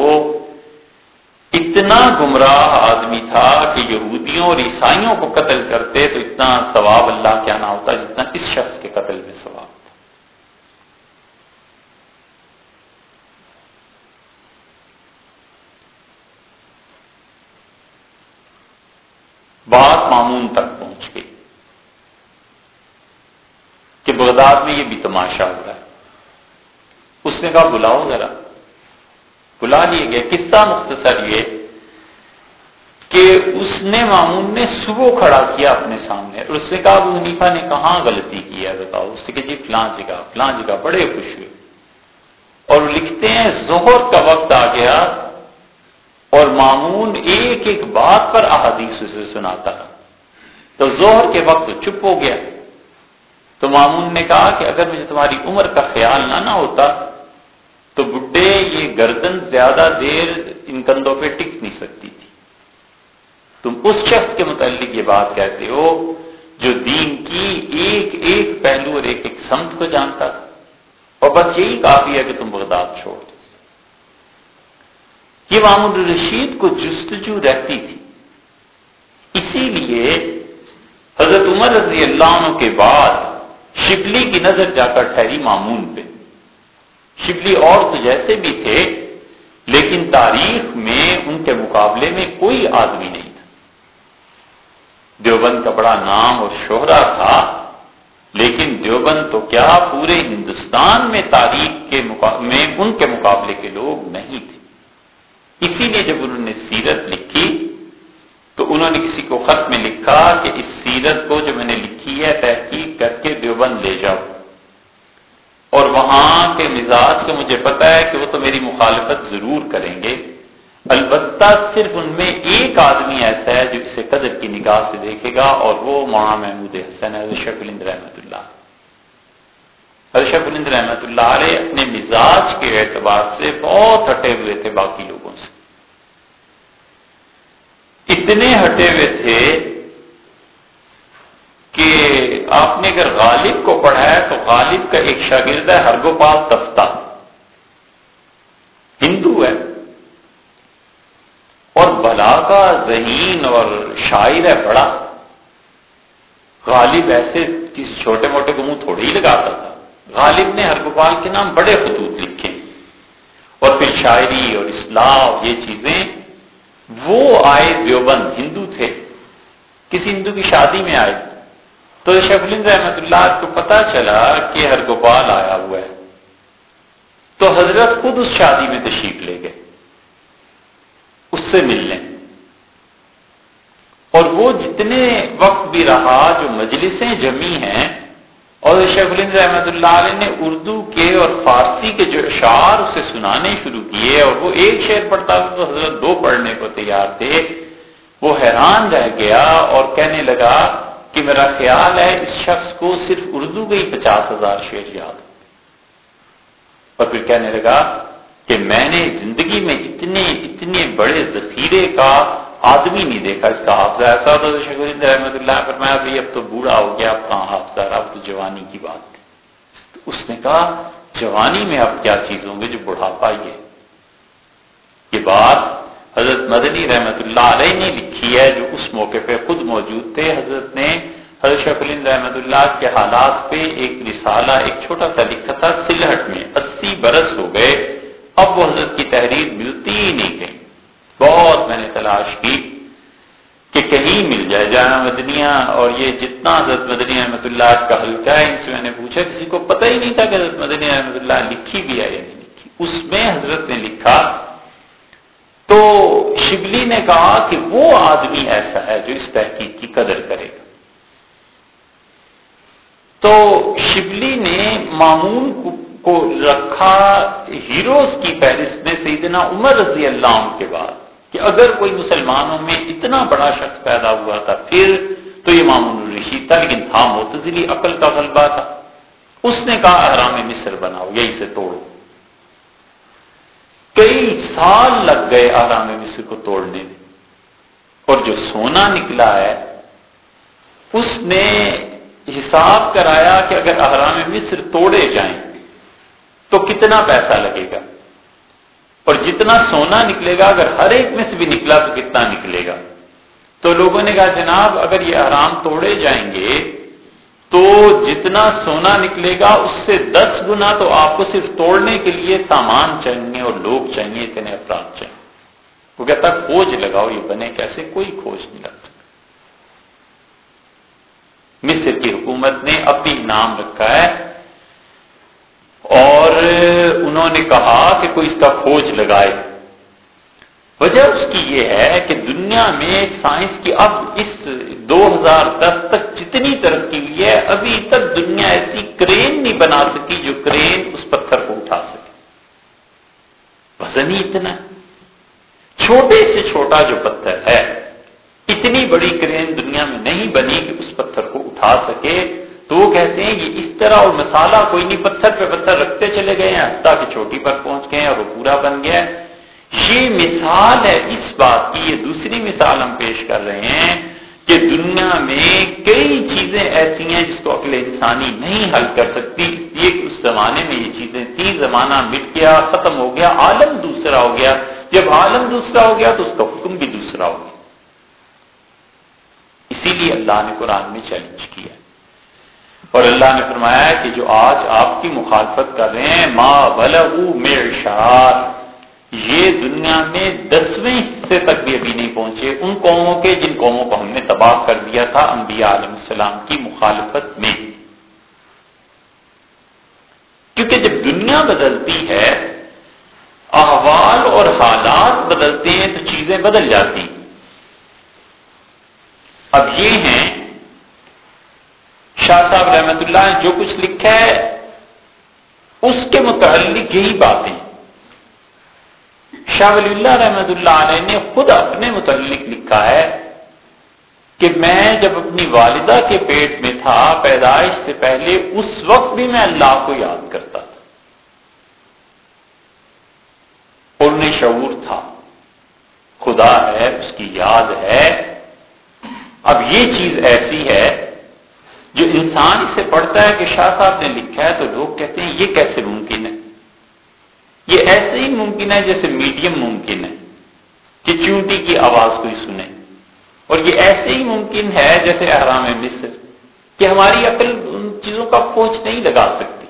اتنا گمراہ آدمی تھا کہ یہودیوں اور عیسائیوں کو قتل کرتے تو اتنا ثواب اللہ کیا نہ ہوتا جتنا اس شخص کے قتل میں ثواب تھا بات معمون تک پہنچ گئی۔ کہ بغداد میں یہ بھی تماشا ہو رہا ہے۔ اس نے کہا، بلاؤ ذرا۔ بلا لیے گئے۔ قصہ مختصر یہ کہ اس نے مامون نے صبح کھڑا کیا اپنے سامنے اور اس نے کہا، ابو حنیفہ نے کہاں غلطی کی ہے؟ بتاؤ۔ اس نے کہ جی فلاں جگہ فلاں جگہ، بڑے خوش ہوئے۔ اور لکھتے ہیں زہر کا وقت آ گیا۔ اور مامون ایک ایک بات پر احادیث سے سناتا تو زہر کے وقت چپ ہو گیا۔ تو مامون نے کہا کہ اگر مجھے تمہاری عمر کا خیال نہ نہ ہوتا، تو بڈھے یہ گردن زیادہ دیر ان کندھوں پہ ٹک نہیں سکتی تھی۔ تم اس شخص کے متعلق یہ بات کہتے ہو جو دین کی ایک ایک پہلو اور ایک ایک سمت کو جانتا تھا۔ اور بس یہی کافی ہے کہ تم بغداد چھوڑ دو۔ یہ الرشید کو جستجو رہتی تھی۔ اسی لیے حضرت عمر رضی اللہ عنہ کے بعد شبلی کی نظر جا کر ٹھہری معمون پہ۔ شبلی اور تو جیسے بھی تھے، لیکن تاریخ میں ان کے مقابلے میں کوئی آدمی نہیں تھا۔ دیوبند کا بڑا نام اور شہرا تھا، لیکن دیوبند تو کیا پورے ہندوستان میں تاریخ کے میں ان کے مقابلے کے لوگ نہیں تھے۔ اسی لیے جب انہوں نے سیرت لکھی، تو انہوں نے کسی کو خط میں لکھا کہ اس سیرت کو جو میں نے لکھی ہے، تحقیق کر کے دیوبند لے جاؤ۔ اور وہاں کے مزاج کا مجھے پتا ہے کہ وہ تو میری مخالفت ضرور کریں گے۔ البتہ صرف ان میں ایک آدمی ایسا ہے جو اسے قدر کی نگاہ سے دیکھے گا، اور وہ مولانا محمود حسن ارشف الند رحمۃ اللہ۔ ارشف الند رحمۃ اللہ علیہ اپنے مزاج کے اعتبار سے بہت ہٹے ہوئے تھے باقی لوگوں سے۔ اتنے ہٹے ہوئے تھے کہ آپ نے اگر غالب کو پڑھا ہے تو غالب کا ایک شاگرد ہے، ہرگوپال تفتہ۔ ہندو ہے۔ اور بلا کا ذہین اور شاعر ہے، بڑا۔ غالب ایسے کسی چھوٹے موٹے کو منہ تھوڑے ہی لگاتا تھا غالب نے ہرگوپال کے نام بڑے خطوط لکھے۔ اور پھر شاعری اور اصلاح یہ چیزیں وہ آئے دیوبند، ہندو تھے۔ کسی ہندو کی شادی میں آئے۔ تو شفلند رحمت اللہ کو پتا چلا کہ ہر گوپال آیا ہوا ہے۔ تو حضرت خود اس شادی میں تشریف لے گئے۔ اس سے ملنے۔ اور وہ جتنے وقت بھی رہا، جو مجلسیں جمی ہیں، اور شیخ الند رحمت اللہ علیہ نے اردو کے اور فارسی کے جو اشعار اسے سنانے شروع کیے اور وہ ایک شعر پڑھتا تو حضرت دو پڑھنے کو تیار تھے، وہ حیران رہ گیا اور کہنے لگا کہ میرا خیال ہے اس شخص کو صرف اردو کے ہی پچاس ہزار شعر یاد اور پھر کہنے لگا کہ میں نے زندگی میں اتنے اتنے بڑے ذخیرے کا آدمی نہیں دیکھا، اس کا حافظہ ایسا تو شکر رحمت اللہ فرمایا، بھائی اب تو بوڑھا ہو گیا، اب کہاں حافظہ؟ اب تو جوانی کی بات اس نے کہا، جوانی میں اب کیا چیز ہوں گے جو بڑھاپا یہ یہ بات حضرت مدنی رحمت اللہ علیہ نے لکھی ہے جو اس موقع پہ خود موجود تھے۔ حضرت نے حضرت شیخ الند رحمت اللہ کے حالات پہ ایک رسالہ، ایک چھوٹا سا لکھا تھا، سلہٹ میں اسی برس ہو گئے۔ اب وہ حضرت کی تحریر ملتی ہی نہیں گئی۔ بہت میں نے تلاش کی۔ کہ کہیں مل جائے جامع مدنیہ اور یہ جتنا حضرت مدنی احمد اللہ کا حلقہ ہے، ان سے میں نے پوچھا، کسی کو پتہ ہی نہیں تھا کہ حضرت مدنی احمد اللہ لکھی بھی ہے یا نہیں لکھی۔ اس میں حضرت نے لکھا، تو شبلی نے کہا کہ وہ آدمی ایسا ہے جو اس تحقیق کی قدر کرے۔ گا تو شبلی نے معمول کو رکھا ہیروز کی فہرست میں سیدنا عمر رضی اللہ عنہ کے بعد۔ کہ اگر کوئی مسلمانوں میں اتنا بڑا شخص پیدا ہوا تھا، پھر تو یہ معمول الرشید تھا، لیکن تھا متضلی عقل کا غلبہ تھا۔ اس نے کہا، احرام مصر بناؤ، یہی سے توڑو۔ کئی سال لگ گئے احرام مصر کو توڑنے میں۔ اور جو سونا نکلا ہے، اس نے حساب کرایا کہ اگر احرام مصر توڑے جائیں تو کتنا پیسہ لگے گا؟ اور جتنا سونا نکلے گا، اگر ہر ایک میں سے بھی نکلا تو کتنا نکلے گا؟ تو لوگوں نے کہا، جناب، اگر یہ آرام توڑے جائیں گے، تو جتنا سونا نکلے گا، اس سے دس گنا تو آپ کو صرف توڑنے کے لیے سامان چاہیے اور لوگ چاہیے، اتنے افراد چاہیے۔ وہ کہتا کھوج لگاؤ، یہ بنے کیسے؟ کوئی کھوج نہیں لگ مصر کی حکومت نے اپنی نام رکھا ہے اور انہوں نے کہا کہ کوئی اس کا کھوج لگائے۔ وجہ اس کی یہ ہے کہ دنیا میں سائنس کی اب اس دو ہزار دس تک جتنی ترقی ہوئی ہے، ابھی تک دنیا ایسی کرین نہیں بنا سکی جو کرین اس پتھر کو اٹھا سکے۔ وزن ہی اتنا۔ چھوٹے سے چھوٹا جو پتھر ہے، اتنی بڑی کرین دنیا میں نہیں بنی کہ اس پتھر کو اٹھا سکے۔ تو وہ کہتے ہیں یہ اس طرح اور مسالہ کوئی نہیں، پتھر پہ پتھر رکھتے چلے گئے ہیں حتیٰ کہ چھوٹی پر پہنچ گئے ہیں اور وہ پورا بن گیا ہے۔ یہ مثال ہے اس بات کی، یہ دوسری مثال ہم پیش کر رہے ہیں کہ دنیا میں کئی چیزیں ایسی ہیں جس کو عقل انسانی نہیں حل کر سکتی۔ یہ اس زمانے میں یہ چیزیں تین زمانہ مٹ گیا، ختم ہو گیا، عالم دوسرا ہو گیا۔ جب عالم دوسرا ہو گیا تو اس کا حکم بھی دوسرا ہو گیا۔ اسی لیے اللہ نے قرآن میں چیلنج کیا۔ اور اللہ نے فرمایا کہ جو آج آپ کی مخالفت کر رہے ہیں ماں بلو میرشار یہ دنیا میں دسویں حصے تک بھی ابھی نہیں پہنچے۔ ان قوموں کے جن قوموں کو ہم نے تباہ کر دیا تھا انبیاء علیہ السلام کی مخالفت میں۔ کیونکہ جب دنیا بدلتی ہے، احوال اور حالات بدلتے ہیں تو چیزیں بدل جاتی۔ اب یہ ہیں شاہ صاحب رحمت اللہ نے جو کچھ لکھا ہے، اس کے متعلق یہی باتیں۔ شاہ ولی اللہ رحمت اللہ علیہ نے خود اپنے متعلق لکھا ہے کہ میں جب اپنی والدہ کے پیٹ میں تھا، پیدائش سے پہلے، اس وقت بھی میں اللہ کو یاد کرتا تھا۔ اور انہیں شعور تھا۔ خدا ہے، اس کی یاد ہے۔ اب یہ چیز ایسی ہے جو انسان اسے پڑھتا ہے کہ شاہ صاحب نے لکھا ہے تو لوگ کہتے ہیں یہ کیسے ممکن ہے؟ یہ ایسے ہی ممکن ہے جیسے میڈیم ممکن ہے کہ چونٹی کی آواز کوئی سنے۔ اور یہ ایسے ہی ممکن ہے جیسے احرام مصر کہ ہماری عقل ان چیزوں کا پہنچ نہیں لگا سکتی۔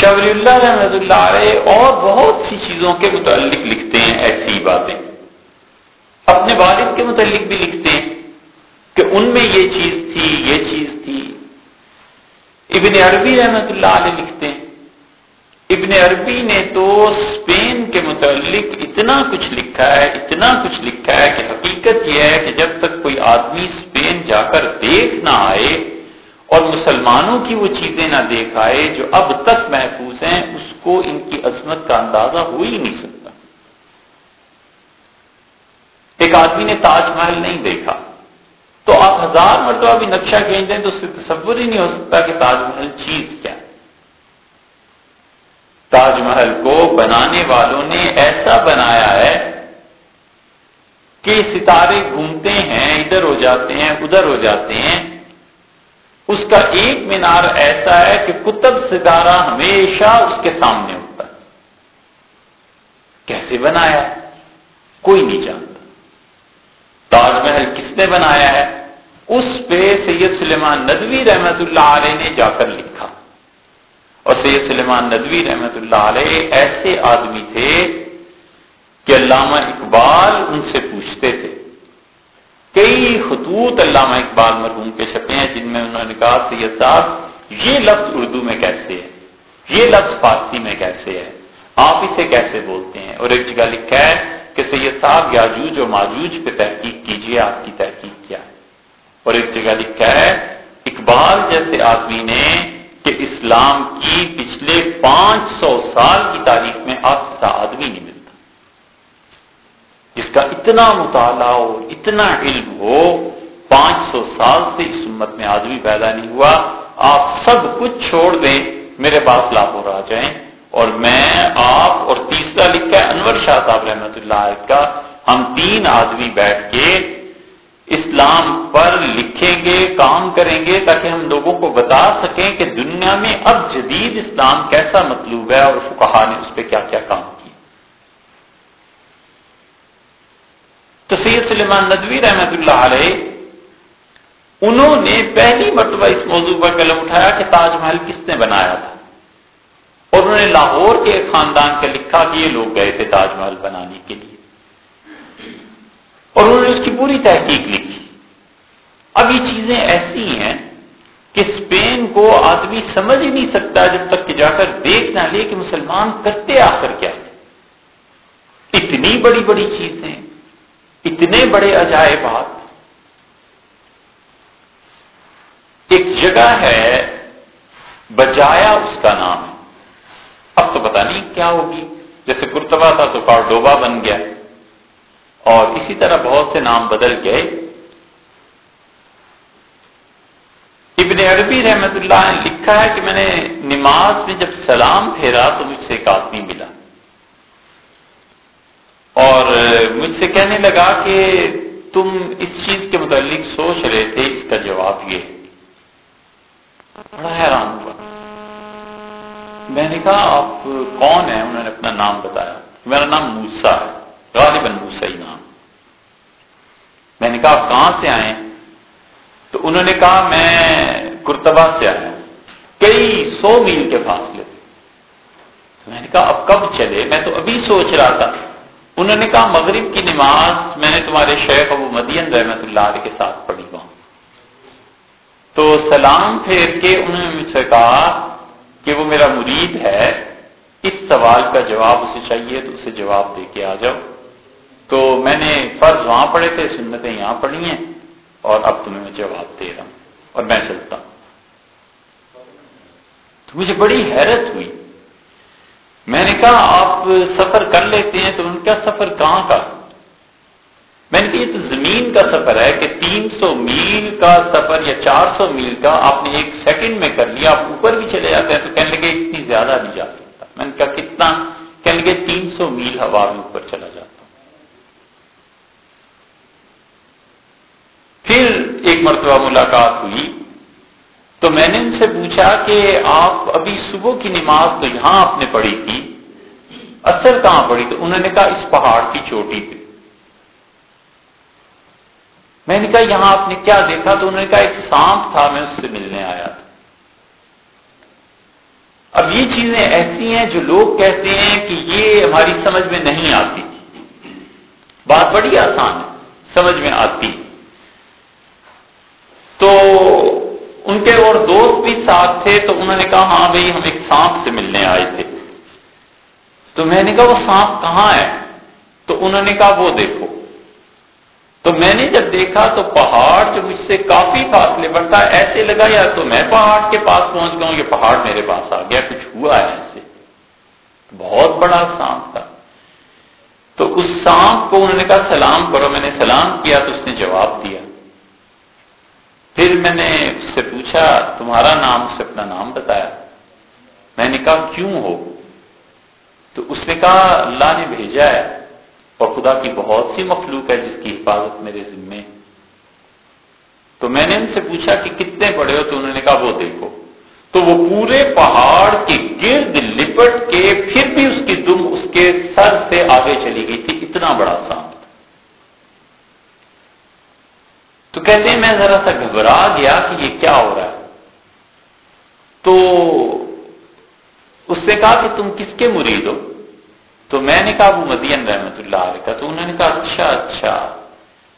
شاہ اللہ رحمت اللہ علیہ اور بہت سی چیزوں کے متعلق لکھتے ہیں ایسی باتیں۔ اپنے والد کے متعلق بھی لکھتے ہیں۔ کہ ان میں یہ چیز تھی، یہ چیز تھی۔ ابن عربی رحمت اللہ علیہ لکھتے ہیں۔ ابن عربی نے تو اسپین کے متعلق اتنا کچھ لکھا ہے، اتنا کچھ لکھا ہے کہ حقیقت یہ ہے کہ جب تک کوئی آدمی اسپین جا کر دیکھ نہ آئے اور مسلمانوں کی وہ چیزیں نہ دیکھ آئے جو اب تک محفوظ ہیں، اس کو ان کی عظمت کا اندازہ ہو ہی نہیں سکتا۔ ایک آدمی نے تاج محل نہیں دیکھا۔ تو آپ ہزار مرتبہ بھی نقشہ کھینچ دیں تو اس سے تصور ہی نہیں ہو سکتا کہ تاج محل چیز کیا تاج محل کو بنانے والوں نے ایسا بنایا ہے کہ ستارے گھومتے ہیں، ادھر ہو جاتے ہیں، ادھر ہو جاتے ہیں۔ اس کا ایک مینار ایسا ہے کہ کتب ستارہ ہمیشہ اس کے سامنے ہوتا ہے۔ کیسے بنایا؟ کوئی نہیں جانتا۔ تاج محل کس نے بنایا ہے؟ اس پہ سید سلیمان ندوی رحمت اللہ علیہ نے جا کر لکھا۔ اور سید سلیمان ندوی رحمت اللہ علیہ ایسے آدمی تھے کہ علامہ اقبال ان سے پوچھتے تھے۔ کئی خطوط علامہ اقبال مرحوم کے چھپے ہیں جن میں انہوں نے کہا سید صاحب، یہ لفظ اردو میں کیسے ہے؟ یہ لفظ فارسی میں کیسے ہے؟ آپ اسے کیسے بولتے ہیں؟ اور ایک جگہ لکھا ہے کہ سید صاحب یاجوج اور ماجوج پہ تحقیق کیجیے، آپ کی تحقیق کیا ہے؟ اور ایک جگہ لکھا ہے، اقبال جیسے آدمی نے کہ اسلام کی پچھلے پانچ سو سال کی تاریخ میں آپ ایسا آدمی نہیں ملتا۔ جس کا اتنا مطالعہ ہو، اتنا علم ہو، پانچ سو سال سے اس امت میں آدمی پیدا نہیں ہوا۔ آپ سب کچھ چھوڑ دیں، میرے پاس لاہور آ جائیں۔ اور میں آپ اور تیسرا لکھا ہے، انور شاہ صاحب رحمت اللہ کا، ہم تین آدمی بیٹھ کے اسلام پر لکھیں گے، کام کریں گے تاکہ ہم لوگوں کو بتا سکیں کہ دنیا میں اب جدید اسلام کیسا مطلوب ہے اور فکہ نے اس پہ کیا کیا کام کیا۔ تو سید سلیمان ندوی رحمت اللہ علیہ، انہوں نے پہلی مرتبہ اس موضوع پر قلم اٹھایا کہ تاج محل کس نے بنایا تھا۔ اور انہوں نے لاہور کے خاندان کا لکھا کہ یہ لوگ گئے تھے تاج محل بنانے کے لیے۔ اور انہوں نے اس کی پوری تحقیق لکھی۔ اب یہ چیزیں ایسی ہیں کہ اسپین کو آدمی سمجھ ہی نہیں سکتا جب تک کہ جا کر دیکھ نہ لے کہ مسلمان کرتے آخر کیا ہے اتنی بڑی بڑی چیزیں، اتنے بڑے عجائبات۔ ایک جگہ ہے بجایا اس کا نام۔ اب تو پتا نہیں کیا ہوگی۔ جیسے کرتبہ تھا تو کارڈوبا بن گیا۔ اور اسی طرح بہت سے نام بدل گئے۔ ابن عربی رحمت اللہ نے لکھا ہے کہ میں نے نماز میں جب سلام پھیرا تو مجھ سے ایک آدمی ملا۔ اور مجھ سے کہنے لگا کہ تم اس چیز کے متعلق سوچ رہے تھے، اس کا جواب یہ۔ بڑا حیران ہوا۔ میں نے کہا، آپ کون ہیں؟ انہوں نے اپنا نام بتایا۔ میرا نام موسا ہے۔ غالباً موسا ہی نام۔ میں نے کہا کہاں سے آئے تو انہوں نے کہا، میں کرتبہ سے آیا کئی سو میل کے فاصلے تو میں نے کہا اب کب چلے؟ میں تو ابھی سوچ رہا تھا۔ انہوں نے کہا، مغرب کی نماز میں نے تمہارے شیخ ابو مدین رحمت اللہ علیہ کے ساتھ پڑھی وہاں تو سلام پھیر کے انہوں نے مجھ سے کہا کہ وہ میرا مرید ہے۔ اس سوال کا جواب اسے چاہیے تو اسے جواب دے کے آ جاؤ۔ تو میں نے فرض وہاں پڑھے تھے، سنتیں یہاں پڑھی ہیں اور اب تمہیں میں جواب دے رہا ہوں اور میں چلتا ہوں۔ تو مجھے بڑی حیرت ہوئی۔ میں نے کہا، آپ سفر کر لیتے ہیں تو ان کا سفر کہاں کا؟ میں نے کہا، یہ تو زمین کا سفر ہے کہ تین سو میل کا سفر یا چار سو میل کا آپ نے ایک سیکنڈ میں کر لیا، آپ اوپر بھی چلے جاتے ہیں تو کہنے لگے، اتنی زیادہ نہیں جا سکتا۔ میں نے کہا، کتنا؟ کہنے لگے، تین سو میل ہوا میں اوپر چلا جاتا۔ پھر ایک مرتبہ ملاقات ہوئی۔ تو میں نے ان سے پوچھا کہ آپ ابھی صبح کی نماز تو یہاں آپ نے پڑھی تھی، اثر کہاں پڑھی تو انہوں نے کہا اس پہاڑ کی چوٹی پہ۔ میں نے کہا یہاں آپ نے کیا دیکھا؟ تو انہوں نے کہا ایک سانپ تھا، میں اس سے ملنے آیا تھا۔ اب یہ چیزیں ایسی ہیں جو لوگ کہتے ہیں کہ یہ ہماری سمجھ میں نہیں آتی۔ بات بڑی آسان ہے، سمجھ میں آتی۔ تو ان کے اور دوست بھی ساتھ تھے تو انہوں نے کہا ہاں بھائی، ہم ایک سانپ سے ملنے آئے تھے۔ تو میں نے کہا، وہ سانپ کہاں ہے؟ تو انہوں نے کہا، وہ دیکھو۔ تو میں نے جب دیکھا تو پہاڑ جو مجھ سے کافی فاصلے بڑھتا ایسے لگا، یا تو میں پہاڑ کے پاس پہنچ گیا ہوں یہ پہاڑ میرے پاس آ گیا، کچھ ہوا ہے ایسے۔ بہت بڑا سانپ تھا۔ تو اس سانپ کو انہوں نے کہا، سلام کرو۔ میں نے سلام کیا تو اس نے جواب دیا۔ پھر میں نے اس سے پوچھا، تمہارا نام اس سے اپنا نام بتایا؟ میں نے کہا، کیوں ہو؟ تو اس نے کہا، اللہ نے بھیجا ہے اور خدا کی بہت سی مخلوق ہے جس کی حفاظت میرے ذمے تو میں نے ان سے پوچھا کہ کتنے بڑے ہو؟ تو انہوں نے کہا، وہ دیکھو. تو وہ پورے پہاڑ کے گرد لپٹ کے پھر بھی اس کی دم اس کے سر سے آگے چلی گئی تھی، اتنا بڑا سانپ۔ تو کہتے ہیں میں ذرا سا گھبرا گیا کہ یہ کیا ہو رہا ہے۔ تو اس سے کہا کہ تم کس کے مرید ہو؟ تو میں نے کہا ابو مدین رحمت اللہ علیہ کا۔ تو انہوں نے کہا اچھا اچھا۔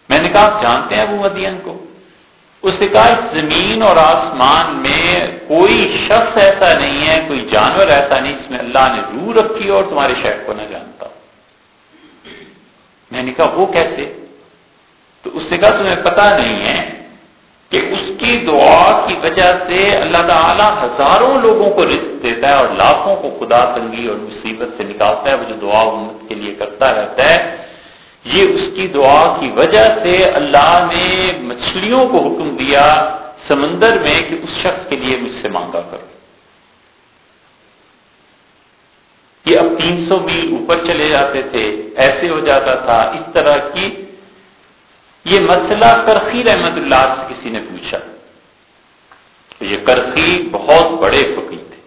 میں نے کہا، آپ جانتے ہیں ابو مدین کو؟ اس نے کہا، اس زمین اور آسمان میں کوئی شخص ایسا نہیں ہے، کوئی جانور ایسا نہیں اس میں اللہ نے روح رکھی اور تمہارے شیخ کو نہ جانتا میں نے کہا، وہ کیسے؟ تو اس نے کہا، تمہیں پتا نہیں ہے کہ اس کی دعا کی وجہ سے اللہ تعالی ہزاروں لوگوں کو رزق دیتا ہے اور لاکھوں کو خدا تنگی اور مصیبت سے نکالتا ہے، وہ جو دعا امت کے لیے کرتا رہتا ہے۔ یہ اس کی دعا کی وجہ سے اللہ نے مچھلیوں کو حکم دیا سمندر میں کہ اس شخص کے لیے مجھ سے مانگا کرو۔ یہ اب تین سو میل اوپر چلے جاتے تھے، ایسے ہو جاتا تھا، اس طرح کی یہ مسئلہ کرخی رحمت اللہ سے کسی نے پوچھا۔ یہ کرخی بہت بڑے فقی تھے۔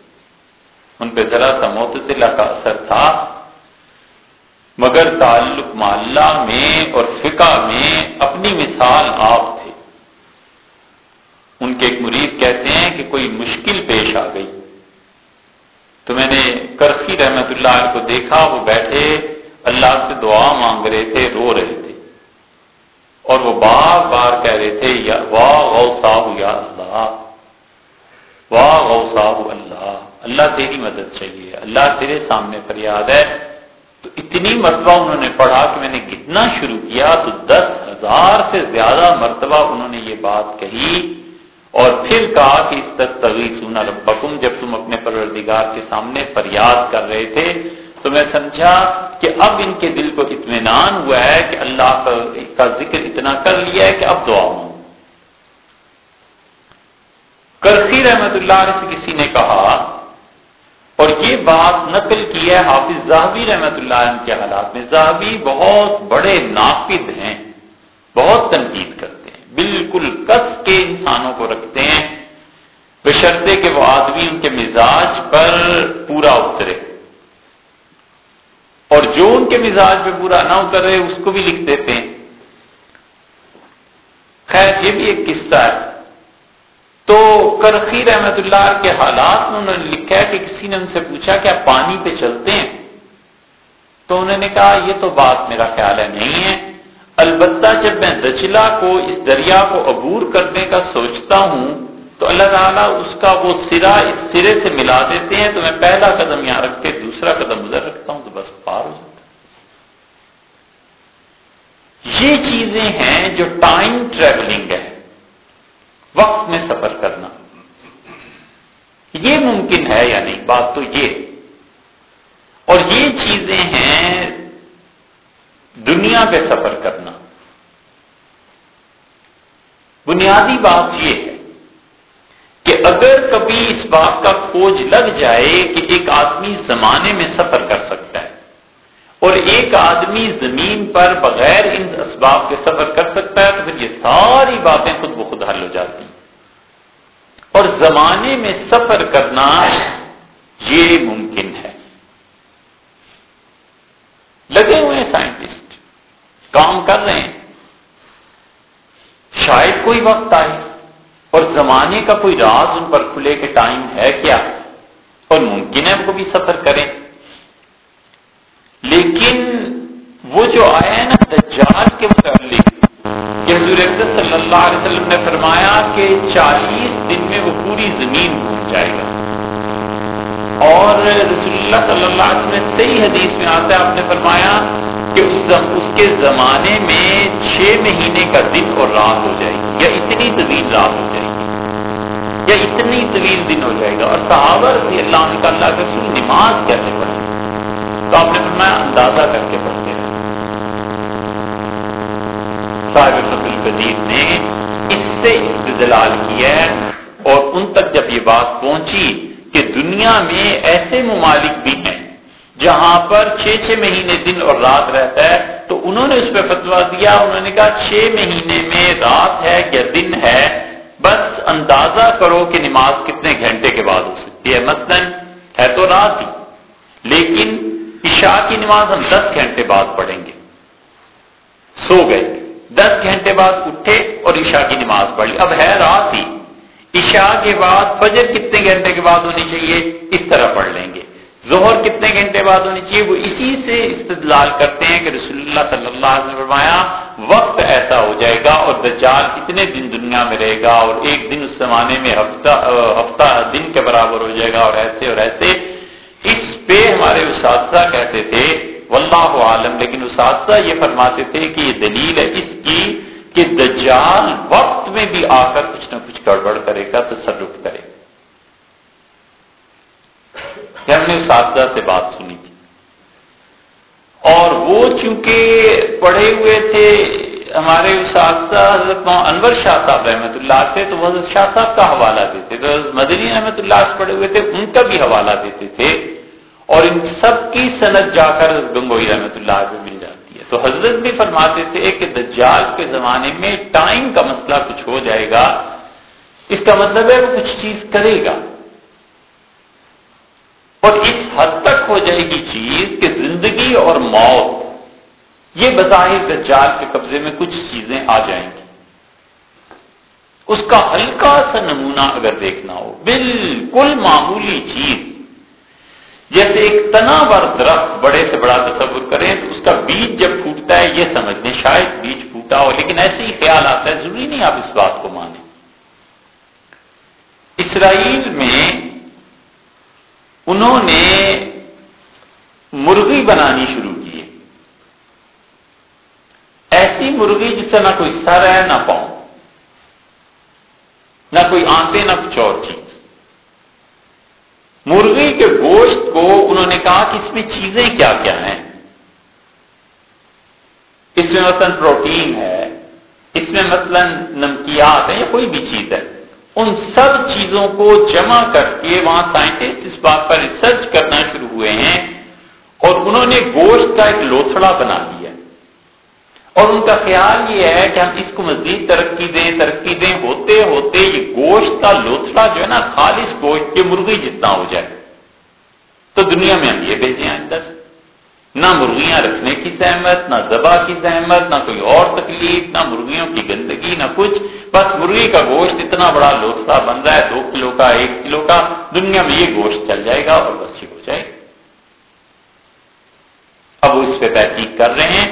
ان پہ ذرا سا معتدلہ کا اثر تھا۔ مگر تعلق معلّہ میں اور فقہ میں اپنی مثال آپ تھے۔ ان کے ایک مرید کہتے ہیں کہ کوئی مشکل پیش آ گئی۔ تو میں نے کرخی رحمت اللہ کو دیکھا، وہ بیٹھے، اللہ سے دعا مانگ رہے تھے، رو رہے تھے۔ اور وہ بار بار کہہ رہے تھے، یا واہ غو صاحب، یا اللہ، واہ غو صاحب، اللہ اللہ تیری مدد چاہیے، اللہ تیرے سامنے فریاد ہے. تو اتنی مرتبہ انہوں نے پڑھا کہ میں نے کتنا شروع کیا تو دس ہزار سے زیادہ مرتبہ انہوں نے یہ بات کہی اور پھر کہا کہ اس دستوی سونا ربکم جب تم اپنے پروردگار کے سامنے فریاد کر رہے تھے تو میں سمجھا کہ اب ان کے دل کو اطمینان ہوا ہے کہ اللہ کا ذکر اتنا کر لیا ہے کہ اب دعا ہوں کرسی رحمت اللہ علیہ سے کسی نے کہا، اور یہ بات نقل کی ہے حافظ زاہبی رحمت اللہ علیہ کے حالات میں۔ زاہبی بہت بڑے ناقد ہیں، بہت تنقید کرتے ہیں۔ بالکل کس کے انسانوں کو رکھتے ہیں، بشرطے کہ وہ آدمی ان کے مزاج پر پورا اترے۔ اور جو ان کے مزاج پہ برا نہ اتر رہے، اس کو بھی لکھ دیتے ہیں۔ خیر، یہ بھی ایک قصہ ہے۔ تو کرخی رحمت اللہ کے حالات میں انہوں نے لکھا ہے کہ کسی نے ان سے پوچھا کہ پانی پہ چلتے ہیں؟ تو انہوں نے کہا، یہ تو بات میرا خیال ہے، نہیں ہے۔ البتہ جب میں دجلہ کو، اس دریا کو عبور کرنے کا سوچتا ہوں تو اللہ تعالیٰ اس کا وہ سرا اس سرے سے ملا دیتے ہیں تو میں پہلا قدم یہاں رکھ کے دوسرا قدم ادھر رکھتا ہوں تو بس پار ہو جاتا یہ چیزیں ہیں جو ٹائم ٹریولنگ ہے، وقت میں سفر کرنا۔ یہ ممکن ہے یا نہیں؟ بات تو یہ۔ اور یہ چیزیں ہیں دنیا پہ سفر کرنا۔ بنیادی بات یہ۔ کہ اگر کبھی اس بات کا کھوج لگ جائے کہ ایک آدمی زمانے میں سفر کر سکتا ہے اور ایک آدمی زمین پر بغیر ان اسباب کے سفر کر سکتا ہے تو پھر یہ ساری باتیں خود بخود حل ہو جاتی ہیں۔ اور زمانے میں سفر کرنا یہ ممکن ہے۔ لگے ہوئے ہیں سائنٹسٹ، کام کر رہے ہیں۔ شاید کوئی وقت آئے۔ اور زمانے کا کوئی راز ان پر کھلے کے ٹائم ہے کیا؟ اور ممکن ہے وہ بھی سفر کریں۔ لیکن وہ جو آیا ہے نا دجال کے متعلق، کہ حضور صلی اللہ علیہ وسلم نے فرمایا کہ چالیس دن میں وہ پوری زمین گھوم جائے گا۔ اور رسول اللہ صلی اللہ علیہ وسلم نے صحیح حدیث میں آتا ہے، آپ نے فرمایا کہ اس اس کے زمانے میں چھ مہینے کا دن اور رات ہو جائے گی، یا اتنی طویل رات ہو جائے گی، یا اتنی طویل دن ہو جائے گا۔ اور صحابہ رضی اللہ عنہ کا اللہ کے رسول نماز کیسے پڑھے تو آپ نے فرمایا، اندازہ کر کے پڑھتے ہیں۔ صاحب فصل قدیر نے اس سے استدلال کیا ہے اور ان تک جب یہ بات پہنچی کہ دنیا میں ایسے ممالک بھی ہیں جہاں پر چھ چھ مہینے دن اور رات رہتا ہے تو انہوں نے اس پہ فتوا دیا، انہوں نے کہا چھ مہینے میں رات ہے یا دن ہے، بس اندازہ کرو کہ نماز کتنے گھنٹے کے بعد ہو سکتی ہے۔ مثلا ہے تو رات ہی، لیکن عشاء کی نماز ہم دس گھنٹے بعد پڑھیں گے۔ سو گئے۔ دس گھنٹے بعد اٹھے اور عشاء کی نماز پڑھ اب ہے رات ہی۔ عشاء کے بعد فجر کتنے گھنٹے کے بعد ہونی چاہیے؟ اس طرح پڑھ لیں گے۔ ظہر کتنے گھنٹے بعد ہونی چاہیے؟ وہ اسی سے استدلال کرتے ہیں کہ رسول اللہ صلی اللہ علیہ وسلم فرمایا، وقت ایسا ہو جائے گا اور دجال اتنے دن دنیا میں رہے گا اور ایک دن اس زمانے میں ہفتہ ہفتہ دن کے برابر ہو جائے گا اور ایسے اور ایسے۔ اس پہ ہمارے اساتذہ کہتے تھے، واللہ عالم، لیکن اساتذہ یہ فرماتے تھے کہ یہ دلیل ہے اس کی کہ دجال وقت میں بھی آ کر کچھ نہ کچھ گڑبڑ کرے گا، تصرف کرے گا۔ ہم نے اساتذہ سے بات سنی تھی۔ اور وہ چونکہ پڑھے ہوئے تھے ہمارے اساتذہ حضرت انور شاہ صاحب رحمۃ اللہ سے، تو وہ حضرت شاہ صاحب کا حوالہ دیتے تھے۔ مدنی رحمۃ اللہ سے پڑھے ہوئے تھے، ان کا بھی حوالہ دیتے تھے۔ اور ان سب کی صنعت جا کر گنگوئی رحمۃ اللہ سے مل جاتی ہے۔ تو حضرت بھی فرماتے تھے کہ دجال کے زمانے میں ٹائم کا مسئلہ کچھ ہو جائے گا۔ اس کا مطلب ہے وہ کچھ چیز کرے گا۔ اور اس حد تک ہو جائے گی چیز کہ زندگی اور موت، یہ بظاہر دجال کے قبضے میں کچھ چیزیں آ جائیں گی۔ اس کا ہلکا سا نمونہ اگر دیکھنا ہو، بالکل معمولی چیز، جیسے ایک تنا بر درخت بڑے سے بڑا تصور کریں تو اس کا بیج جب پھوٹتا ہے، یہ سمجھ لیں شاید بیج پھوٹا ہو، لیکن ایسے ہی خیال آتا ہے، ضروری نہیں آپ اس بات کو مانیں۔ اسرائیل میں انہوں نے مرغی بنانی شروع کی ہے۔ ایسی مرغی جس سے نہ کوئی سر ہے، نہ پاؤں۔ نہ کوئی آنتے، نہ کچھ اور چیز مرغی کے گوشت کو انہوں نے کہا کہ اس میں چیزیں کیا کیا ہیں۔ اس میں مثلا پروٹین ہے، اس میں مثلا نمکیات ہیں یا کوئی بھی چیز ہے۔ ان سب چیزوں کو جمع کر کے وہاں سائنٹسٹ اس بات پر ریسرچ کرنا شروع ہوئے ہیں اور انہوں نے گوشت کا ایک لوتھڑا بنا دیا اور ان کا خیال یہ ہے کہ ہم اس کو مزید ترقی دیں ترقی دیں، ہوتے ہوتے یہ گوشت کا لوتھڑا جو ہے نا خالص گوشت کے مرغی جتنا ہو جائے۔ تو دنیا میں ہم یہ بھیجیں اندر نہ مرغیاں رکھنے کی سہمت نہ ذبح کی سہمت نہ کوئی اور تکلیف، نہ مرغیوں کی گندگی، نہ کچھ۔ بس مرغی کا گوشت اتنا بڑا لوسا بن رہا ہے، دو کلو کا، ایک کلو کا، دنیا میں یہ گوشت چل جائے گا اور بس ہو جائے گا۔ اب وہ اس پہ تحقیق کر رہے ہیں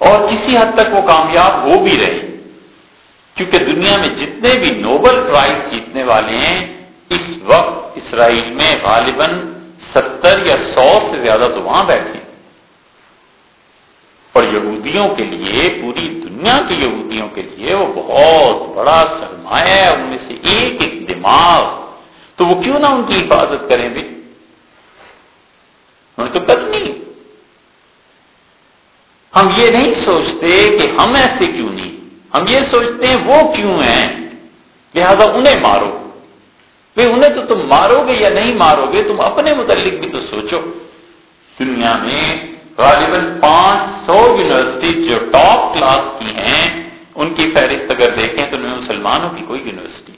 اور کسی حد تک وہ کامیاب ہو بھی رہے کیونکہ دنیا میں جتنے بھی نوبل پرائز جیتنے والے ہیں، اس وقت اسرائیل میں غالباً ستر یا سو سے زیادہ تو وہاں بیٹھے اور یہودیوں کے لیے، پوری دنیا کے یہودیوں کے لیے وہ بہت بڑا سرمایہ ہے، ان میں سے ایک ایک دماغ۔ تو وہ کیوں نہ ان کی حفاظت کریں بھی؟ انہیں تو کرنی ہم یہ نہیں سوچتے کہ ہم ایسے کیوں نہیں، ہم یہ سوچتے ہیں وہ کیوں ہیں، لہذا انہیں مارو۔ بھائی انہیں تو تم مارو گے یا نہیں مارو گے، تم اپنے متعلق بھی تو سوچو۔ دنیا میں غالباً پانچ سو یونیورسٹی جو ٹاپ کلاس کی ہیں، ان کی فہرست اگر دیکھیں تو مسلمانوں کی کوئی یونیورسٹی۔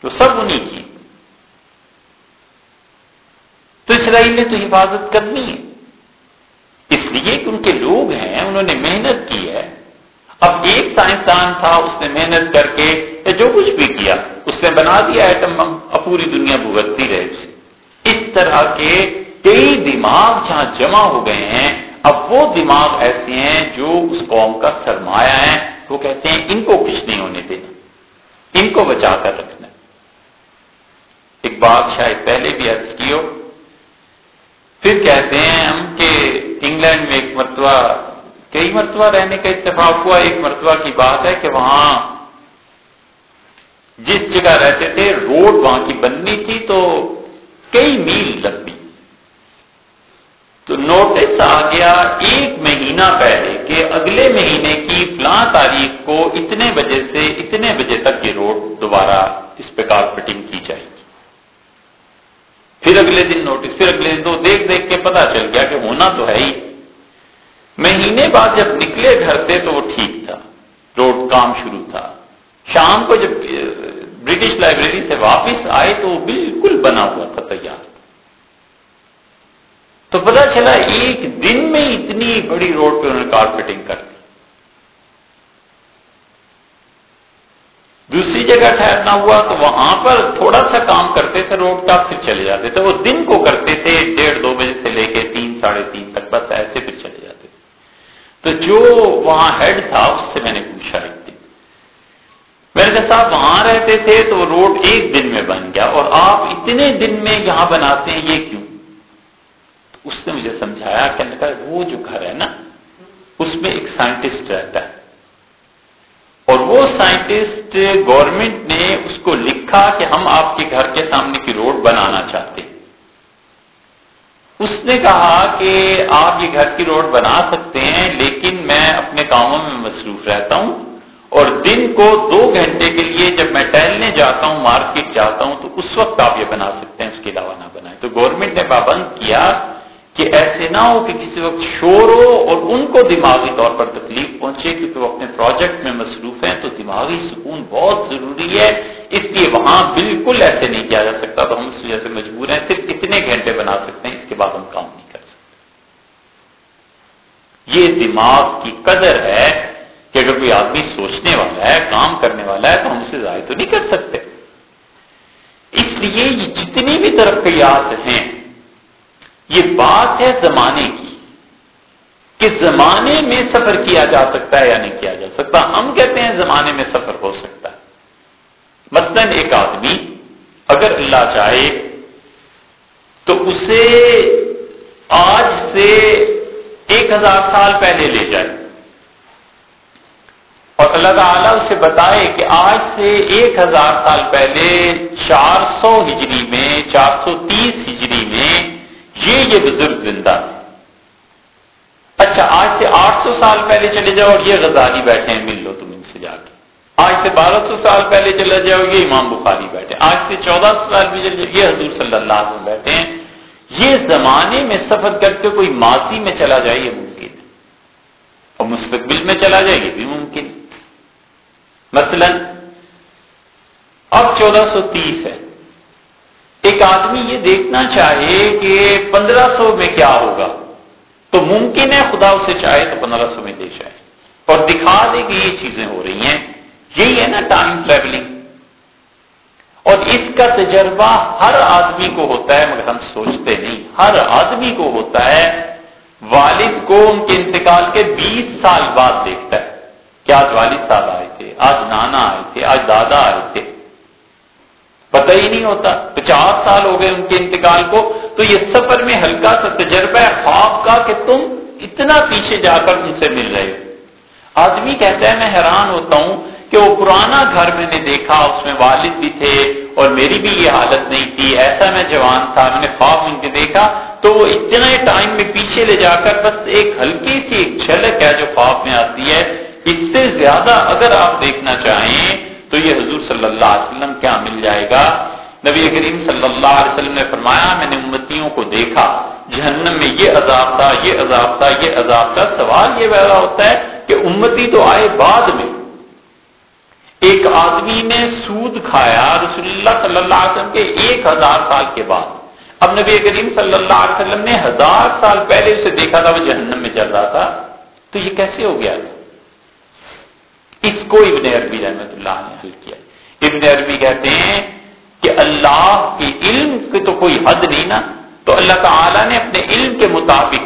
تو سب انہیں کی۔ تو اسرائیل نے تو حفاظت کرنی ہے۔ اس لیے کہ ان کے لوگ ہیں، انہوں نے محنت کی ہے۔ اب ایک سائنسدان تھا، اس نے محنت کر کے جو کچھ بھی کیا۔ اس نے بنا دیا ایٹم اب پوری دنیا بھگتتی رہے اسے۔ اس طرح کے کئی دماغ جہاں جمع ہو گئے ہیں، اب وہ دماغ ایسے ہیں جو اس قوم کا سرمایہ ہے۔ وہ کہتے ہیں، ان کو کچھ نہیں ہونے دینا۔ ان کو بچا کر رکھنا۔ ایک بات شاید پہلے بھی عرض کی ہو۔ پھر کہتے ہیں ہم کہ انگلینڈ میں ایک مرتبہ، کئی مرتبہ رہنے کا اتفاق ہوا، ایک مرتبہ کی بات ہے کہ وہاں جس جگہ رہتے تھے، روڈ وہاں کی بننی تھی تو کئی میل لمبی۔ تو نوٹس آ گیا ایک مہینہ پہلے کہ اگلے مہینے کی فلاں تاریخ کو اتنے بجے سے اتنے بجے تک یہ روڈ دوبارہ اس پہ کارپیٹنگ کی جائے گی۔ پھر اگلے دن نوٹس پھر اگلے دن تو دیکھ دیکھ کے پتا چل گیا کہ ہونا تو ہے ہی۔ مہینے بعد جب نکلے گھر سے تو وہ ٹھیک تھا، روڈ کام شروع تھا۔ شام کو جب برٹش لائبریری سے واپس آئے تو وہ بالکل بنا ہوا تھا تیار۔ تو پتا چلا ایک دن میں اتنی بڑی روڈ پہ انہوں نے کارپیٹنگ کر دی۔ دوسری جگہ ٹھہرنا ہوا تو وہاں پر تھوڑا سا کام کرتے تھے روڈ کا، پھر چلے جاتے تھے۔ وہ دن کو کرتے تھے، ڈیڑھ دو بجے سے لے کے تین، ساڑھے تین تک، بس ایسے پھر چلے جاتے تھے۔ تو جو وہاں ہیڈ تھا اس سے میں نے پوچھا۔ ایک دن میں نے کہا صاحب، وہاں رہتے تھے تو روڈ ایک دن میں بن گیا اور آپ اتنے دن میں یہاں بناتے ہیں، یہ کیوں؟ اس نے مجھے سمجھایا کہ وہ جو گھر ہے نا، اس میں ایک سائنٹسٹ رہتا ہے۔ اور وہ سائنٹسٹ گورنمنٹ نے اس کو لکھا کہ ہم آپ کے گھر کے سامنے کی روڈ بنانا چاہتے ہیں۔ اس نے کہا کہ آپ یہ گھر کی روڈ بنا سکتے ہیں، لیکن میں اپنے کاموں میں مصروف رہتا ہوں۔ اور دن کو دو گھنٹے کے لیے جب میں ٹہلنے جاتا ہوں، مارکیٹ جاتا ہوں، تو اس وقت آپ یہ بنا سکتے ہیں، اس کے علاوہ نہ بنائیں۔ تو گورنمنٹ نے پابند کیا کہ ایسے نہ ہو کہ کسی وقت شور ہو اور ان کو دماغی طور پر تکلیف پہنچے، کیونکہ وہ اپنے پروجیکٹ میں مصروف ہیں، تو دماغی سکون بہت ضروری ہے۔ اس لیے وہاں بالکل ایسے نہیں کیا جا سکتا، تو ہم اس وجہ سے مجبور ہیں، صرف اتنے گھنٹے بنا سکتے ہیں، اس کے بعد ہم کام نہیں کر سکتے۔ یہ دماغ کی قدر ہے کہ اگر کوئی آدمی سوچنے والا ہے، کام کرنے والا ہے، تو ہم اسے ضائع تو نہیں کر سکتے۔ اس لیے یہ جتنی بھی ترقیات ہیں، یہ بات ہے زمانے کی، کہ زمانے میں سفر کیا جا سکتا ہے یا نہیں کیا جا سکتا۔ ہم کہتے ہیں زمانے میں سفر ہو سکتا ہے۔ مثلا ایک آدمی اگر اللہ چاہے، تو اسے آج سے ایک ہزار سال پہلے لے جائے۔ اور اللہ تعالیٰ اسے بتائے کہ آج سے ایک ہزار سال پہلے چار سو ہجری میں، چار سو تیس ہجری میں یہ یہ بزرگ زندہ ہے اچھا آج سے آٹھ سو سال پہلے چلے جاؤ اور یہ غزالی بیٹھے ہیں، مل لو تم ان سے جا کے۔ آج سے بارہ سو سال پہلے چلے جاؤ، یہ امام بخاری بیٹھے آج سے چودہ سو سال بھی چلے یہ حضور صلی اللہ علیہ وسلم بیٹھے ہیں۔ یہ زمانے میں سفر کر کے کوئی ماضی میں چلا جائے یہ ممکن ہے۔ اور مستقبل میں چلا جائے یہ بھی ممکن ہے۔ مثلا، اب چودہ سو تیس ہے۔ ایک آدمی یہ دیکھنا چاہے کہ پندرہ سو میں کیا ہوگا۔ تو ممکن ہے خدا اسے چاہے تو پندرہ سو میں دے جائے اور دکھا دے کہ یہ چیزیں ہو رہی ہیں۔ یہی ہے نا ٹائم ٹریولنگ اور اس کا تجربہ ہر آدمی کو ہوتا ہے، مگر ہم سوچتے نہیں۔ ہر آدمی کو ہوتا ہے۔ والد کو ان کے انتقال کے بیس سال بعد دیکھتا ہے۔ کیا والد صاحب آئے تھے، آج نانا آئے تھے، آج دادا آئے تھے۔ پتہ ہی نہیں ہوتا، پچاس سال ہو گئے ان کے انتقال کو، تو یہ سفر میں ہلکا سا تجربہ ہے، خواب کا کہ تم اتنا پیچھے جا کر ان سے مل رہے ہو۔ آدمی کہتا ہے، میں حیران ہوتا ہوں کہ وہ پرانا گھر میں نے دیکھا، اس میں والد بھی تھے اور میری بھی یہ حالت نہیں تھی۔ ایسا میں جوان تھا، میں نے خواب ان کے دیکھا، تو وہ اتنا ٹائم میں پیچھے لے جا کر بس ایک ہلکی سی ایک جھلک ہے جو خواب میں آتی ہے۔ اس سے زیادہ اگر آپ دیکھنا چاہیں تو یہ حضور صلی اللہ علیہ وسلم کیا مل جائے گا؟ نبی کریم صلی اللہ علیہ وسلم نے فرمایا، میں نے امتیوں کو دیکھا، جہنم میں یہ عذاب تھا، یہ عذاب تھا، یہ عذاب تھا۔ سوال یہ پیدا ہوتا ہے کہ امتی تو آئے بعد میں۔ ایک آدمی نے سود کھایا رسول اللہ صلی اللہ علیہ وسلم کے ایک ہزار سال کے بعد۔ اب نبی کریم صلی اللہ علیہ وسلم نے ہزار سال پہلے اسے دیکھا تھا، وہ جہنم میں چل رہا تھا۔ تو یہ کیسے ہو گیا؟ تھا اس کو ابن عربی رحمت اللہ نے حل کیا ابن عربی کہتے ہیں کہ اللہ کے علم کی تو کوئی حد نہیں نا۔ تو اللہ تعالیٰ نے اپنے علم کے مطابق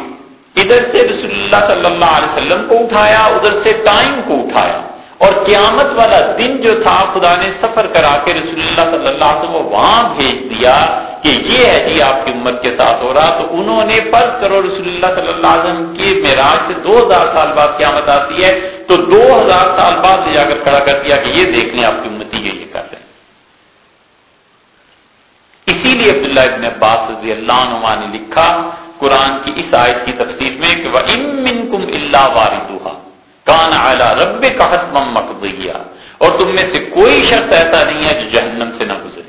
ادھر سے رسول اللہ صلی اللہ علیہ وسلم کو اٹھایا، ادھر سے ٹائم کو اٹھایا۔ اور قیامت والا دن جو تھا، خدا نے سفر کرا کے رسول اللہ صلی اللہ علیہ وسلم کو وہاں بھیج دیا کہ یہ ہے جی آپ کی امت کے ساتھ ہو رہا۔ تو انہوں نے فرض کرو رسول اللہ صلی اللہ علیہ وسلم کے معراج سے دو ہزار سال بعد قیامت آتی ہے۔ تو دو ہزار سال بعد لے جا کر کھڑا کر دیا کہ یہ دیکھ لیں آپ کی امتی یہ کر رہے ہیں۔ اسی لیے عبداللہ ابن عباس رضی اللہ عنہ نے لکھا قرآن کی اس آیت کی تفسیر میں کہ وہ امن کم اللہ واردہ کان اعلی رب کا حتم اور تم میں سے کوئی شخص ایسا نہیں ہے جو جہنم سے نہ گزرے۔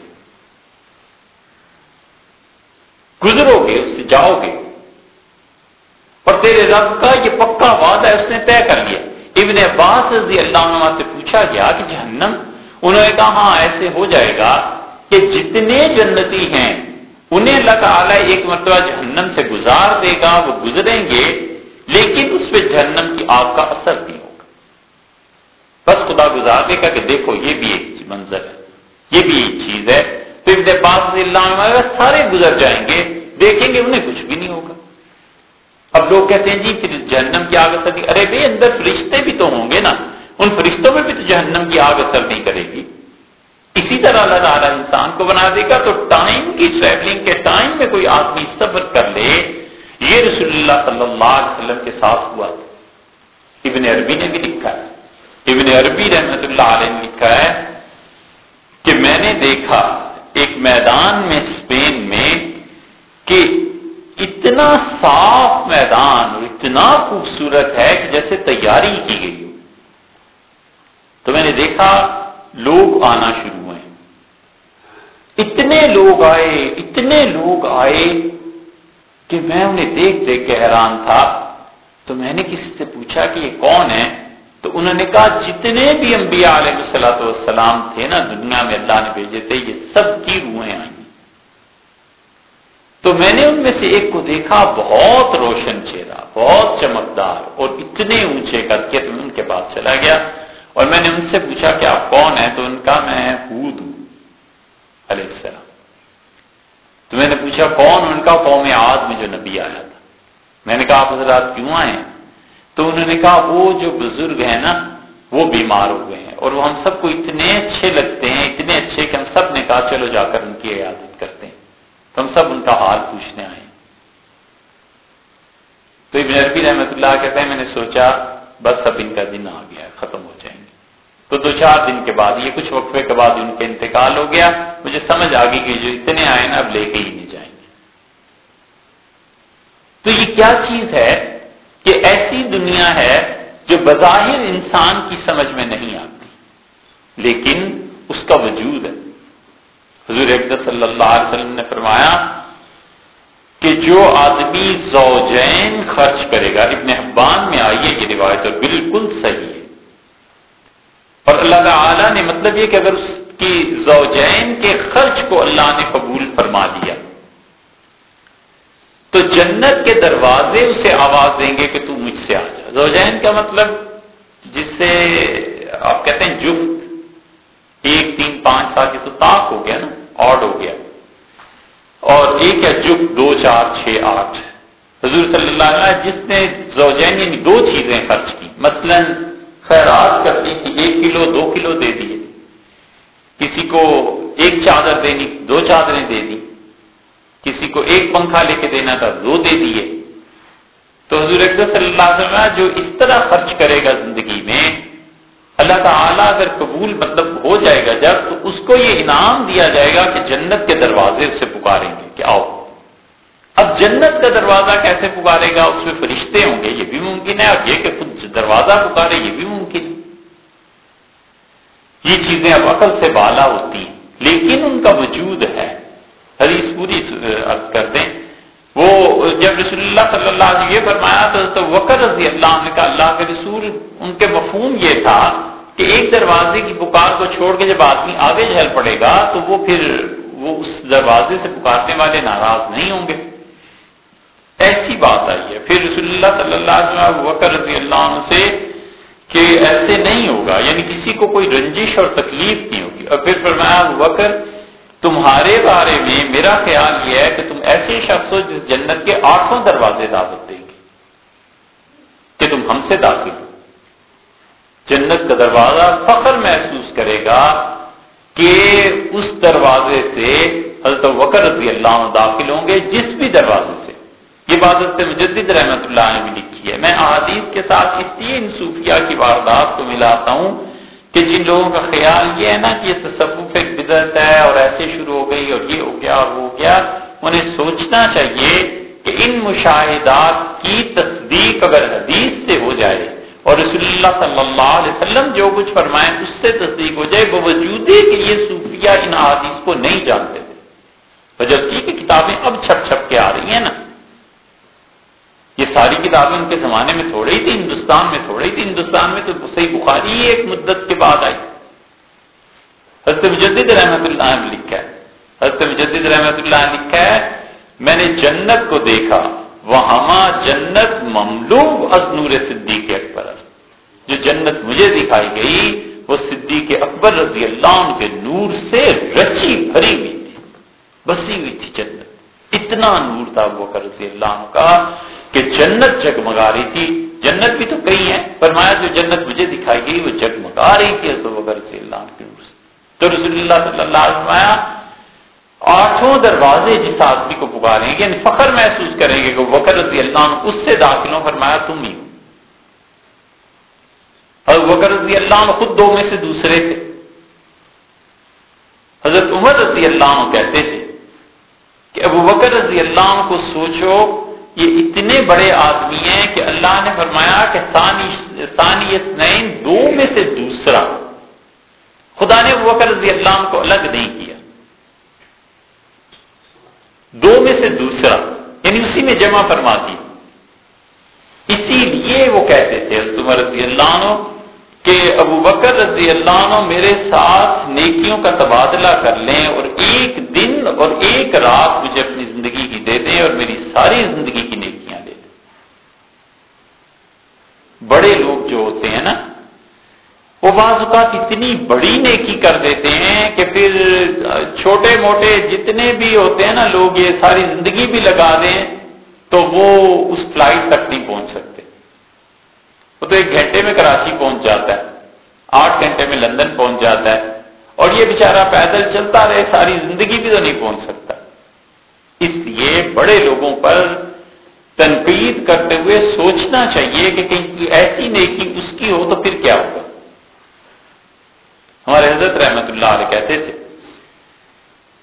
گزرو گے، اس سے جاؤ گے۔ اور تیرے رب کا یہ پکا وعدہ ہے اس نے طے کر لیا۔ ابن عباس رضی اللہ عنہ سے پوچھا گیا کہ جہنم، انہوں نے کہا ہاں ایسے ہو جائے گا کہ جتنے جنتی ہیں، انہیں اللہ تعالیٰ ایک مرتبہ جہنم سے گزار دے گا، وہ گزریں گے۔ لیکن اس پہ جہنم کی آگ کا اثر نہیں ہوگا۔ بس خدا گزار دے گا کہ دیکھو یہ بھی ایک منظر ہے، یہ بھی ایک چیز ہے۔ تو ابن پاس اللہ سارے گزر جائیں گے، دیکھیں گے انہیں کچھ بھی نہیں ہوگا۔ اب لوگ کہتے ہیں جی پھر جہنم کی آگ اثر ارے بھائی اندر فرشتے بھی تو ہوں گے نا۔ ان فرشتوں میں بھی تو جہنم کی آگ اثر نہیں کرے گی۔ اسی طرح اللہ تعالیٰ انسان کو بنا دے گا تو ٹائم کی ٹریولنگ کے ٹائم میں کوئی آدمی سفر کر لے۔ یہ رسول اللہ صلی اللہ علیہ وسلم کے ساتھ ہوا۔ تھا ابن عربی نے بھی لکھا ہے۔ ابن عربی رحمت اللہ علیہ نے لکھا ہے کہ میں نے دیکھا ایک میدان میں اسپین میں کہ اتنا صاف میدان اور اتنا خوبصورت ہے کہ جیسے تیاری کی گئی ہو۔ تو میں نے دیکھا لوگ آنا شروع ہوئے۔ اتنے لوگ آئے، اتنے لوگ آئے کہ میں انہیں دیکھ دیکھ کے حیران تھا، تو میں نے کسی سے پوچھا کہ یہ کون ہے تو انہوں نے کہا، جتنے بھی انبیاء علیہ السلاۃ والسلام تھے نا، دنیا میں اللہ نے بھیجے تھے، یہ سب کی روحیں آئیں۔ تو میں نے ان میں سے ایک کو دیکھا، بہت روشن چہرہ، بہت چمکدار اور اتنے اونچے کر کے تو ان کے پاس چلا گیا۔ اور میں نے ان سے پوچھا کہ آپ کون ہیں؟ تو ان کا میں ہوں، علیہ السلام۔ تو میں نے پوچھا، کون ان کا قوم آج میں جو نبی آیا تھا؟ میں نے کہا، آپ حضرات کیوں آئے تو انہوں نے کہا، وہ جو بزرگ ہیں نا، وہ بیمار ہو گئے ہیں اور وہ ہم سب کو اتنے اچھے لگتے ہیں، اتنے اچھے کہ ہم سب نے کہا، چلو جا کر ان کی عیادت کرتے ہیں۔ تو ہم سب ان کا حال پوچھنے آئے تو ابن عربی رحمت اللہ کہتے ہیں، میں نے سوچا، بس اب ان کا دن آ گیا ختم ہو جائیں گے تو دو چار دن کے بعد، یہ کچھ وقفے کے بعد ان کا انتقال ہو گیا۔ مجھے سمجھ آ گئی کہ جو اتنے آئے نا، اب لے کے ہی نہیں جائیں گے۔ تو یہ کیا چیز ہے کہ ایسی دنیا ہے جو بظاہر انسان کی سمجھ میں نہیں آتی، لیکن اس کا وجود ہے۔ حضور صلی اللہ علیہ وسلم نے فرمایا کہ جو آدمی زوجین خرچ کرے گا، ابن حبان میں آئیے یہ روایت اور بالکل صحیح ہے۔ اور اللہ تعالی نے مطلب یہ کہ اگر اس کی زوجین کے خرچ کو اللہ نے قبول فرما دیا، تو جنت کے دروازے اسے آواز دیں گے کہ تو مجھ سے آ جا۔ زوجین کا مطلب جس سے آپ کہتے ہیں جفت، ایک، تین، پانچ سال کی تو تاک ہو گیا نا، آڈ ہو گیا۔ اور ایک ہے جفت، دو، چار، چھ، آٹھ۔ حضور صلی اللہ علیہ جس نے زوجین یعنی دو چیزیں خرچ کی۔ مثلا خیرات کرتی تھی، ایک کلو، دو کلو دے دیے۔ کسی کو ایک چادر دینی، دو چادریں دے دی۔ کسی کو ایک پنکھا لے کے دینا تھا، دو دے دیے۔ تو حضور صلی اللہ علیہ وسلم جو اس طرح خرچ کرے گا زندگی میں، اللہ تعالیٰ اگر قبول مطلب ہو جائے گا، جب تو اس کو یہ انعام دیا جائے گا کہ جنت کے دروازے سے پکاریں گے کہ آؤ۔ اب جنت کا دروازہ کیسے پکارے گا؟ اس میں فرشتے ہوں گے، یہ بھی ممکن ہے، اور یہ کہ خود دروازہ پکارے، یہ بھی ممکن۔ ہے یہ چیزیں اب عقل سے بالا ہوتی ہیں، لیکن ان کا وجود ہے۔ حدیث پوری عرض کر دیں۔ وہ جب رسول اللہ صلی اللہ علیہ یہ فرمایا تو وکر رضی اللہ عنہ کا اللہ کے رسول، ان کے مفہوم یہ تھا کہ ایک دروازے کی پکار کو چھوڑ کے جب آدمی آگے جھل پڑے گا تو وہ پھر وہ اس دروازے سے پکارنے والے ناراض نہیں ہوں گے۔ ایسی بات آئی ہے۔ پھر رسول اللہ صلی اللہ علیہ وسلم وکر رضی اللہ عنہ سے کہ ایسے نہیں ہوگا یعنی کسی کو کوئی رنجش اور تکلیف نہیں ہوگی۔ اور پھر فرمایا وکر تمہارے بارے میں میرا خیال یہ ہے کہ تم ایسے شخص ہو جس جنت کے آٹھوں دروازے دعوت دیں گے کہ تم ہم سے داخل ہو۔ جنت کا دروازہ فخر محسوس کرے گا کہ اس دروازے سے حضرت وکر رضی اللہ عنہ داخل ہوں گے، جس بھی دروازے سے۔ یہ بات سے مجدد رحمت اللہ نے بھی لکھی ہے۔ میں احادیث کے ساتھ اس لیے ان صوفیہ کی واردات کو ملاتا ہوں کہ جن لوگوں کا خیال یہ ہے نا کہ یہ تصوف ایک بدرت ہے اور ایسے شروع ہو گئی اور یہ ہو گیا اور وہ ہو گیا، انہیں سوچنا چاہیے کہ ان مشاہدات کی تصدیق اگر حدیث سے ہو جائے اور رسول اللہ صلی اللہ علیہ وسلم جو کچھ فرمائے اس سے تصدیق ہو جائے وہ وجود ہے کہ یہ صوفیہ ان احادیث کو نہیں جانتے۔ تھے وجہ کی کتابیں اب چھپ چھپ کے آ رہی ہیں نا۔ یہ ساری کتابیں ان کے زمانے میں تھوڑی تھی، ہندوستان میں تھوڑی تھی۔ ہندوستان میں تو صحیح بخاری ہی ایک مدت کے بعد آئی۔ حضرت مجدد رحمت اللہ نے لکھا ہے۔ حضرت مجدد رحمت اللہ نے لکھا ہے، میں نے جنت کو دیکھا، وہاں جنت مملوب از نور صدیق اکبر جو جنت مجھے دکھائی گئی، وہ صدیق اکبر رضی اللہ عنہ کے نور سے رچی بھری ہوئی تھی، بسی ہوئی تھی جنت۔ اتنا نور تھا وہ رضی اللہ عنہ کا۔ کہ جنت جگمگا رہی تھی۔ جنت بھی تو کئی ہیں۔ فرمایا جو جنت مجھے دکھائی گئی، وہ جگمگا رہی تھی۔ اللہ عنہ تو رسول اللہ صلی اللہ علیہ وسلم آٹھوں دروازے جس آدمی کو پکاریں گے یعنی فخر محسوس کریں گے کہ وکر رضی اللہ عنہ اس سے داخل ہوں، فرمایا تم ہی ہو۔ اور وکر رضی اللہ عنہ خود دو میں سے دوسرے تھے۔ حضرت عمر رضی اللہ عنہ کہتے تھے کہ ابو بکر رضی اللہ عنہ کو سوچو یہ اتنے بڑے آدمی ہیں کہ اللہ نے فرمایا کہ ثانی نین دو میں سے دوسرا۔ خدا نے وکر رضی اللہ عنہ کو الگ نہیں کیا۔ دو میں سے دوسرا۔ یعنی اسی میں جمع فرما دی اسی لیے وہ کہتے تھے عمر رضی اللہ عنہ کہ ابو بکر رضی اللہ عنہ میرے ساتھ نیکیوں کا تبادلہ کر لیں اور ایک دن اور ایک رات مجھے اپنی زندگی کی دے دیں اور میری ساری زندگی کی نیکیاں دے دیں۔ بڑے لوگ جو ہوتے ہیں نا، وہ بعض اوقات اتنی بڑی نیکی کر دیتے ہیں کہ پھر چھوٹے موٹے جتنے بھی ہوتے ہیں نا لوگ یہ ساری زندگی بھی لگا دیں تو وہ اس فلائٹ تک نہیں پہنچ سکتے۔ وہ تو ایک گھنٹے میں کراچی پہنچ جاتا ہے، آٹھ گھنٹے میں لندن پہنچ جاتا ہے۔ اور یہ بیچارہ پیدل چلتا رہے، ساری زندگی بھی تو نہیں پہنچ سکتا۔ اس لیے بڑے لوگوں پر تنقید کرتے ہوئے سوچنا چاہیے کہ کہیں ایسی نیکی اس کی ہو تو پھر کیا ہوگا۔ ہمارے حضرت رحمت اللہ علیہ کہتے تھے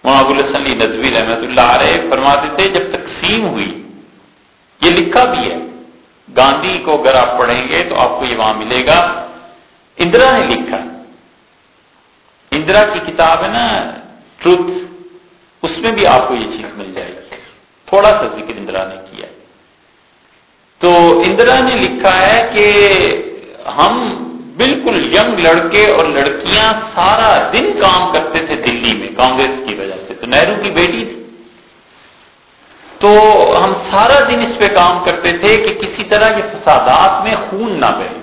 ابو الحسن ندوی رحمت اللہ علیہ فرماتے تھے، جب تقسیم ہوئی، یہ لکھا بھی ہے۔ گاندھی کو اگر آپ پڑھیں گے تو آپ کو یہ وہاں ملے گا۔ اندرا نے لکھا۔ اندرا کی کتاب ہے نا، ٹروتھ، اس میں بھی آپ کو یہ چیز مل جائے گی۔ تھوڑا سا ذکر اندرا نے کیا تو اندرا نے لکھا ہے کہ ہم بالکل ینگ لڑکے اور لڑکیاں سارا دن کام کرتے تھے دلی میں، کانگریس کی وجہ سے۔ تو نہرو کی بیٹی تھی۔ تو ہم سارا دن اس پہ کام کرتے تھے کہ کسی طرح کے فسادات میں خون نہ بہے۔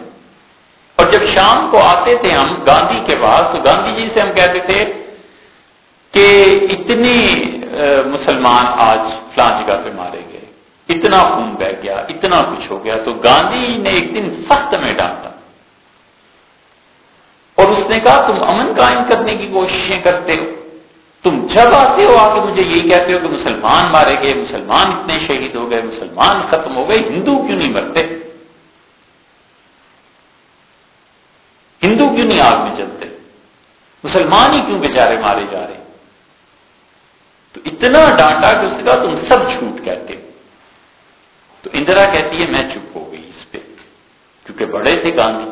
اور جب شام کو آتے تھے ہم گاندھی کے بعد تو گاندھی جی سے ہم کہتے تھے کہ اتنے مسلمان آج فلاں جگہ پہ مارے گئے، اتنا خون بہ گیا، اتنا کچھ ہو گیا۔ تو گاندھی نے ایک دن سخت میں ڈانٹا۔ اور اس نے کہا، تم امن قائم کرنے کی کوششیں کرتے ہو۔ تم جب آتے ہو آ کے مجھے یہی کہتے ہو کہ مسلمان مارے گئے، مسلمان اتنے شہید ہو گئے، مسلمان ختم ہو گئے، ہندو کیوں نہیں مرتے؟ ہندو کیوں نہیں آگ میں چلتے مسلمان ہی کیوں بیچارے مارے جا رہے؟ تو اتنا ڈانٹا کہ اس کا تم سب جھوٹ کہتے ہو۔ تو اندرا کہتی ہے، میں چپ ہو گئی اس پہ، کیونکہ بڑے تھے گاندھی۔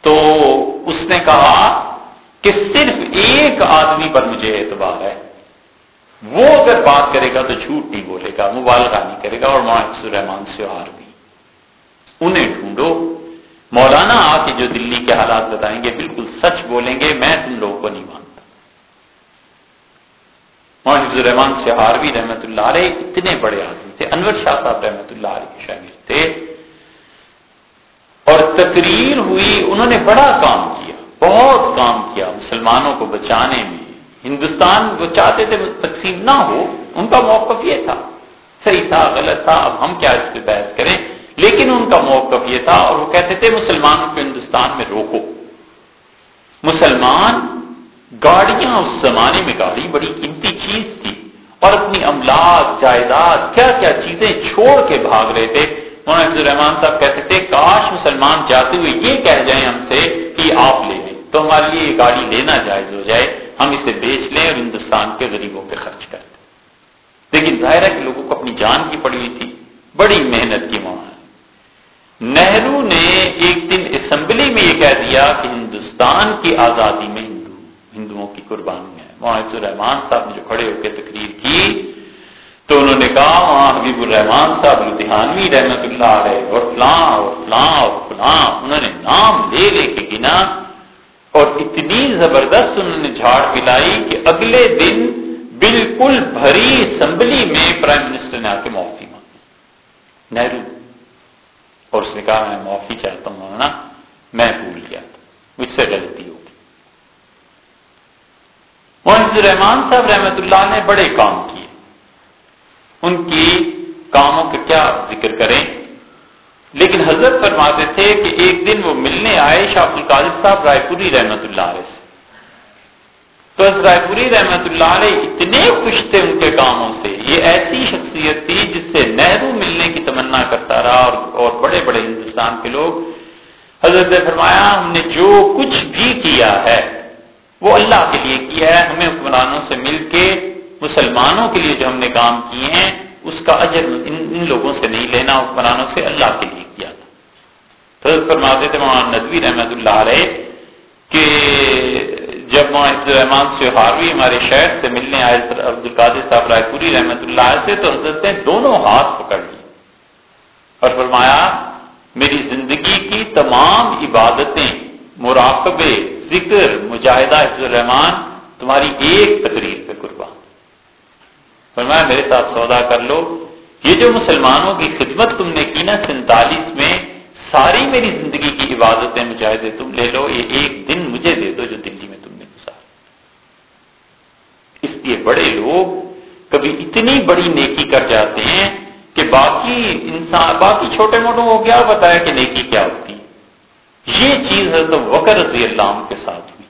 تو اس نے کہا کہ صرف ایک آدمی پر مجھے اعتبار ہے۔ وہ اگر بات کرے گا تو جھوٹ نہیں بولے گا، مبالغہ نہیں کرے گا اور الرحمان سہار بھی۔ انہیں ڈھونڈو۔ مولانا آ کے جو دلی کے حالات بتائیں گے، بالکل سچ بولیں گے، میں تم لوگوں کو نہیں مانتا۔ حفظ الرحمان سہاروی رحمت اللہ علیہ اتنے بڑے آدمی تھے، انور شاہ صاحب رحمت اللہ علیہ کے شاگرد تھے۔ اور تقریر ہوئی، انہوں نے بڑا کام کیا۔ بہت کام کیا مسلمانوں کو بچانے میں۔ ہندوستان وہ چاہتے تھے تقسیم نہ ہو، ان کا موقف یہ تھا۔ صحیح تھا، غلط تھا، اب ہم کیا اس پہ بحث کریں؟ لیکن ان کا موقف یہ تھا اور وہ کہتے تھے مسلمانوں کو ہندوستان میں روکو۔ مسلمان گاڑیاں اس زمانے میں گاڑی بڑی قیمتی چیز تھی اور اپنی املاک، جائیداد، کیا کیا چیزیں چھوڑ کے بھاگ رہے تھے۔ مولانا الرحمان صاحب کہتے تھے، کاش مسلمان جاتے ہوئے یہ کہہ جائیں ہم سے کہ آپ لے تو ہمارے لیے یہ گاڑی لینا جائز ہو جائے، ہم اسے بیچ لیں اور ہندوستان کے غریبوں پہ خرچ کر دیں۔ لیکن ظاہر ہے کہ لوگوں کو اپنی جان کی پڑی ہوئی تھی، بڑی محنت کی مولانا نہرو نے ایک دن اسمبلی میں یہ کہہ دیا کہ ہندوستان کی آزادی میں ہندو، ہندوؤں کی قربانی ہے۔ مولانا الرحمان صاحب نے جو کھڑے ہو کے تقریر کی، تو انہوں نے کہا، وہاں حبیب الرحمان صاحب لدھیانوی رحمت اللہ علیہ، اور فلاں اور فلاں اور فلاں، انہوں نے نام لے لے کے گنا اور اتنی زبردست انہوں نے جھاڑ پلائی کہ اگلے دن بالکل بھری اسمبلی میں پرائم منسٹر نے آ کے معافی مانگی۔ نہرو۔ اور اس نے کہا، میں معافی چاہتا ہوں نا میں بھول گیا تھا، مجھ سے غلطی ہوگی محمد الرحمان صاحب رحمت اللہ نے بڑے کام کیے۔ ان کی کاموں کا کیا ذکر کریں؟ لیکن حضرت فرماتے تھے کہ ایک دن وہ ملنے آئے شاہ عبد القادر صاحب رائے پوری رحمت اللہ علیہ سے۔ تو رائے پوری رحمت اللہ علیہ اتنے خوش تھے ان کے کاموں سے۔ یہ ایسی شخصیت تھی جس سے نہرو ملنے کی تمنا کرتا رہا اور اور بڑے بڑے ہندوستان کے لوگ۔ حضرت نے فرمایا ہم نے جو کچھ بھی کیا ہے وہ اللہ کے لیے کیا ہے۔ ہمیں حکمرانوں سے مل کے مسلمانوں کے لیے جو ہم نے کام کیے ہیں اس کا اجر ان, ان لوگوں سے نہیں لینا حکمرانوں سے اللہ کے لیے۔ فرماتے تھے مولانا ندوی رحمت اللہ علیہ کہ جب الرحمان سے ہاروی ہمارے شہر سے ملنے آئے عبد القادر صاحب رائے پوری رحمت اللہ علیہ سے، تو حضرت نے دونوں ہاتھ پکڑ لی اور فرمایا، میری زندگی کی تمام عبادتیں مراقبے ذکر، مجاہدہ حفظ الرحمان تمہاری ایک تقریر پہ قربان۔ فرمایا، میرے ساتھ سودا کر لو۔ یہ جو مسلمانوں کی خدمت تم نے کی نا، سینتالیس میں ساری میری زندگی کی عبادتیں مجاہدے تم لے لو، یہ ایک دن مجھے دے دو جو دلی میں تم نے گزارا۔ اس لیے بڑے لوگ کبھی اتنی بڑی نیکی کر جاتے ہیں کہ باقی انسان، باقی چھوٹے موٹوں کو کیا بتایا کہ نیکی کیا ہوتی؟ یہ چیز حضرت وکر رضی اللہ عنہ کے ساتھ ہوئی۔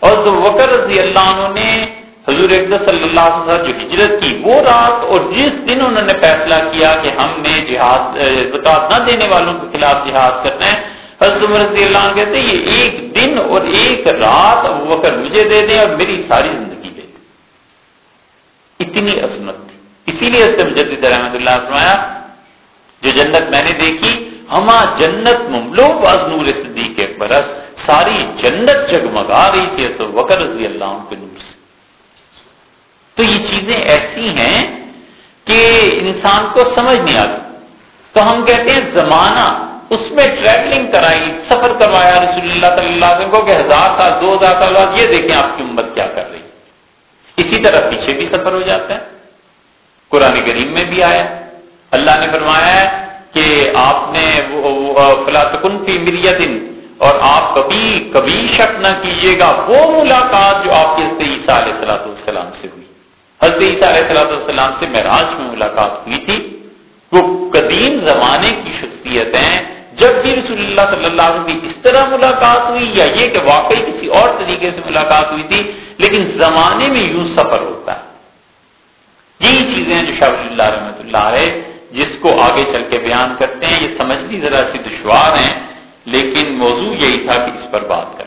اور تو وکر رضی اللہ عنہ نے حضور صلی اللہ علیہ وسلم جو ہجرت کی وہ رات اور جس دن انہوں نے فیصلہ کیا کہ ہم نے جہاد زکات نہ دینے والوں کے خلاف جہاد کرنا ہے، حضرت عمر رضی اللہ عنہ کہتے ہیں، یہ ایک دن اور ایک رات وقت مجھے دے دیں اور میری ساری زندگی دے دیں۔ اتنی عظمت تھی۔ اسی لیے اس سے مجدد رحمت اللہ فرمایا، جو جنت میں نے دیکھی، ہما جنت مملو باز نور صدیق برس ساری جنت جگمگا رہی تھی تو وکر رضی اللہ عنہ کے نور تو یہ چیزیں ایسی ہیں کہ انسان کو سمجھ نہیں آتی۔ تو ہم کہتے ہیں زمانہ، اس میں ٹریولنگ کرائی، سفر کروایا رسول اللہ صلی اللہ علیہ وسلم کو کہ ہزار سال، دو ہزار سال بعد یہ دیکھیں آپ کی امت کیا کر رہی۔ اسی طرح پیچھے بھی سفر ہو جاتا ہے۔ قرآن کریم میں بھی آیا۔ اللہ نے فرمایا ہے کہ آپ نے فلاں کی مریت اور آپ کبھی کبھی شک نہ کیجیے گا۔ وہ ملاقات جو آپ کے عیسیٰ علیہ السلام سے ہوئی۔ حضرت عیسیٰ علیہ السلام السلام سے معراج میں ملاقات ہوئی تھی۔ وہ قدیم زمانے کی شخصیت ہیں۔ جب بھی رسول اللہ صلی اللہ علیہ وسلم کی اس طرح ملاقات ہوئی یا یہ کہ واقعی کسی اور طریقے سے ملاقات ہوئی تھی، لیکن زمانے میں یوں سفر ہوتا ہے۔ یہی چیزیں جو شاہ اللہ رحمۃ اللہ علیہ جس کو آگے چل کے بیان کرتے ہیں۔ یہ سمجھنی ذرا سی دشوار ہیں، لیکن موضوع یہی تھا کہ اس پر بات کر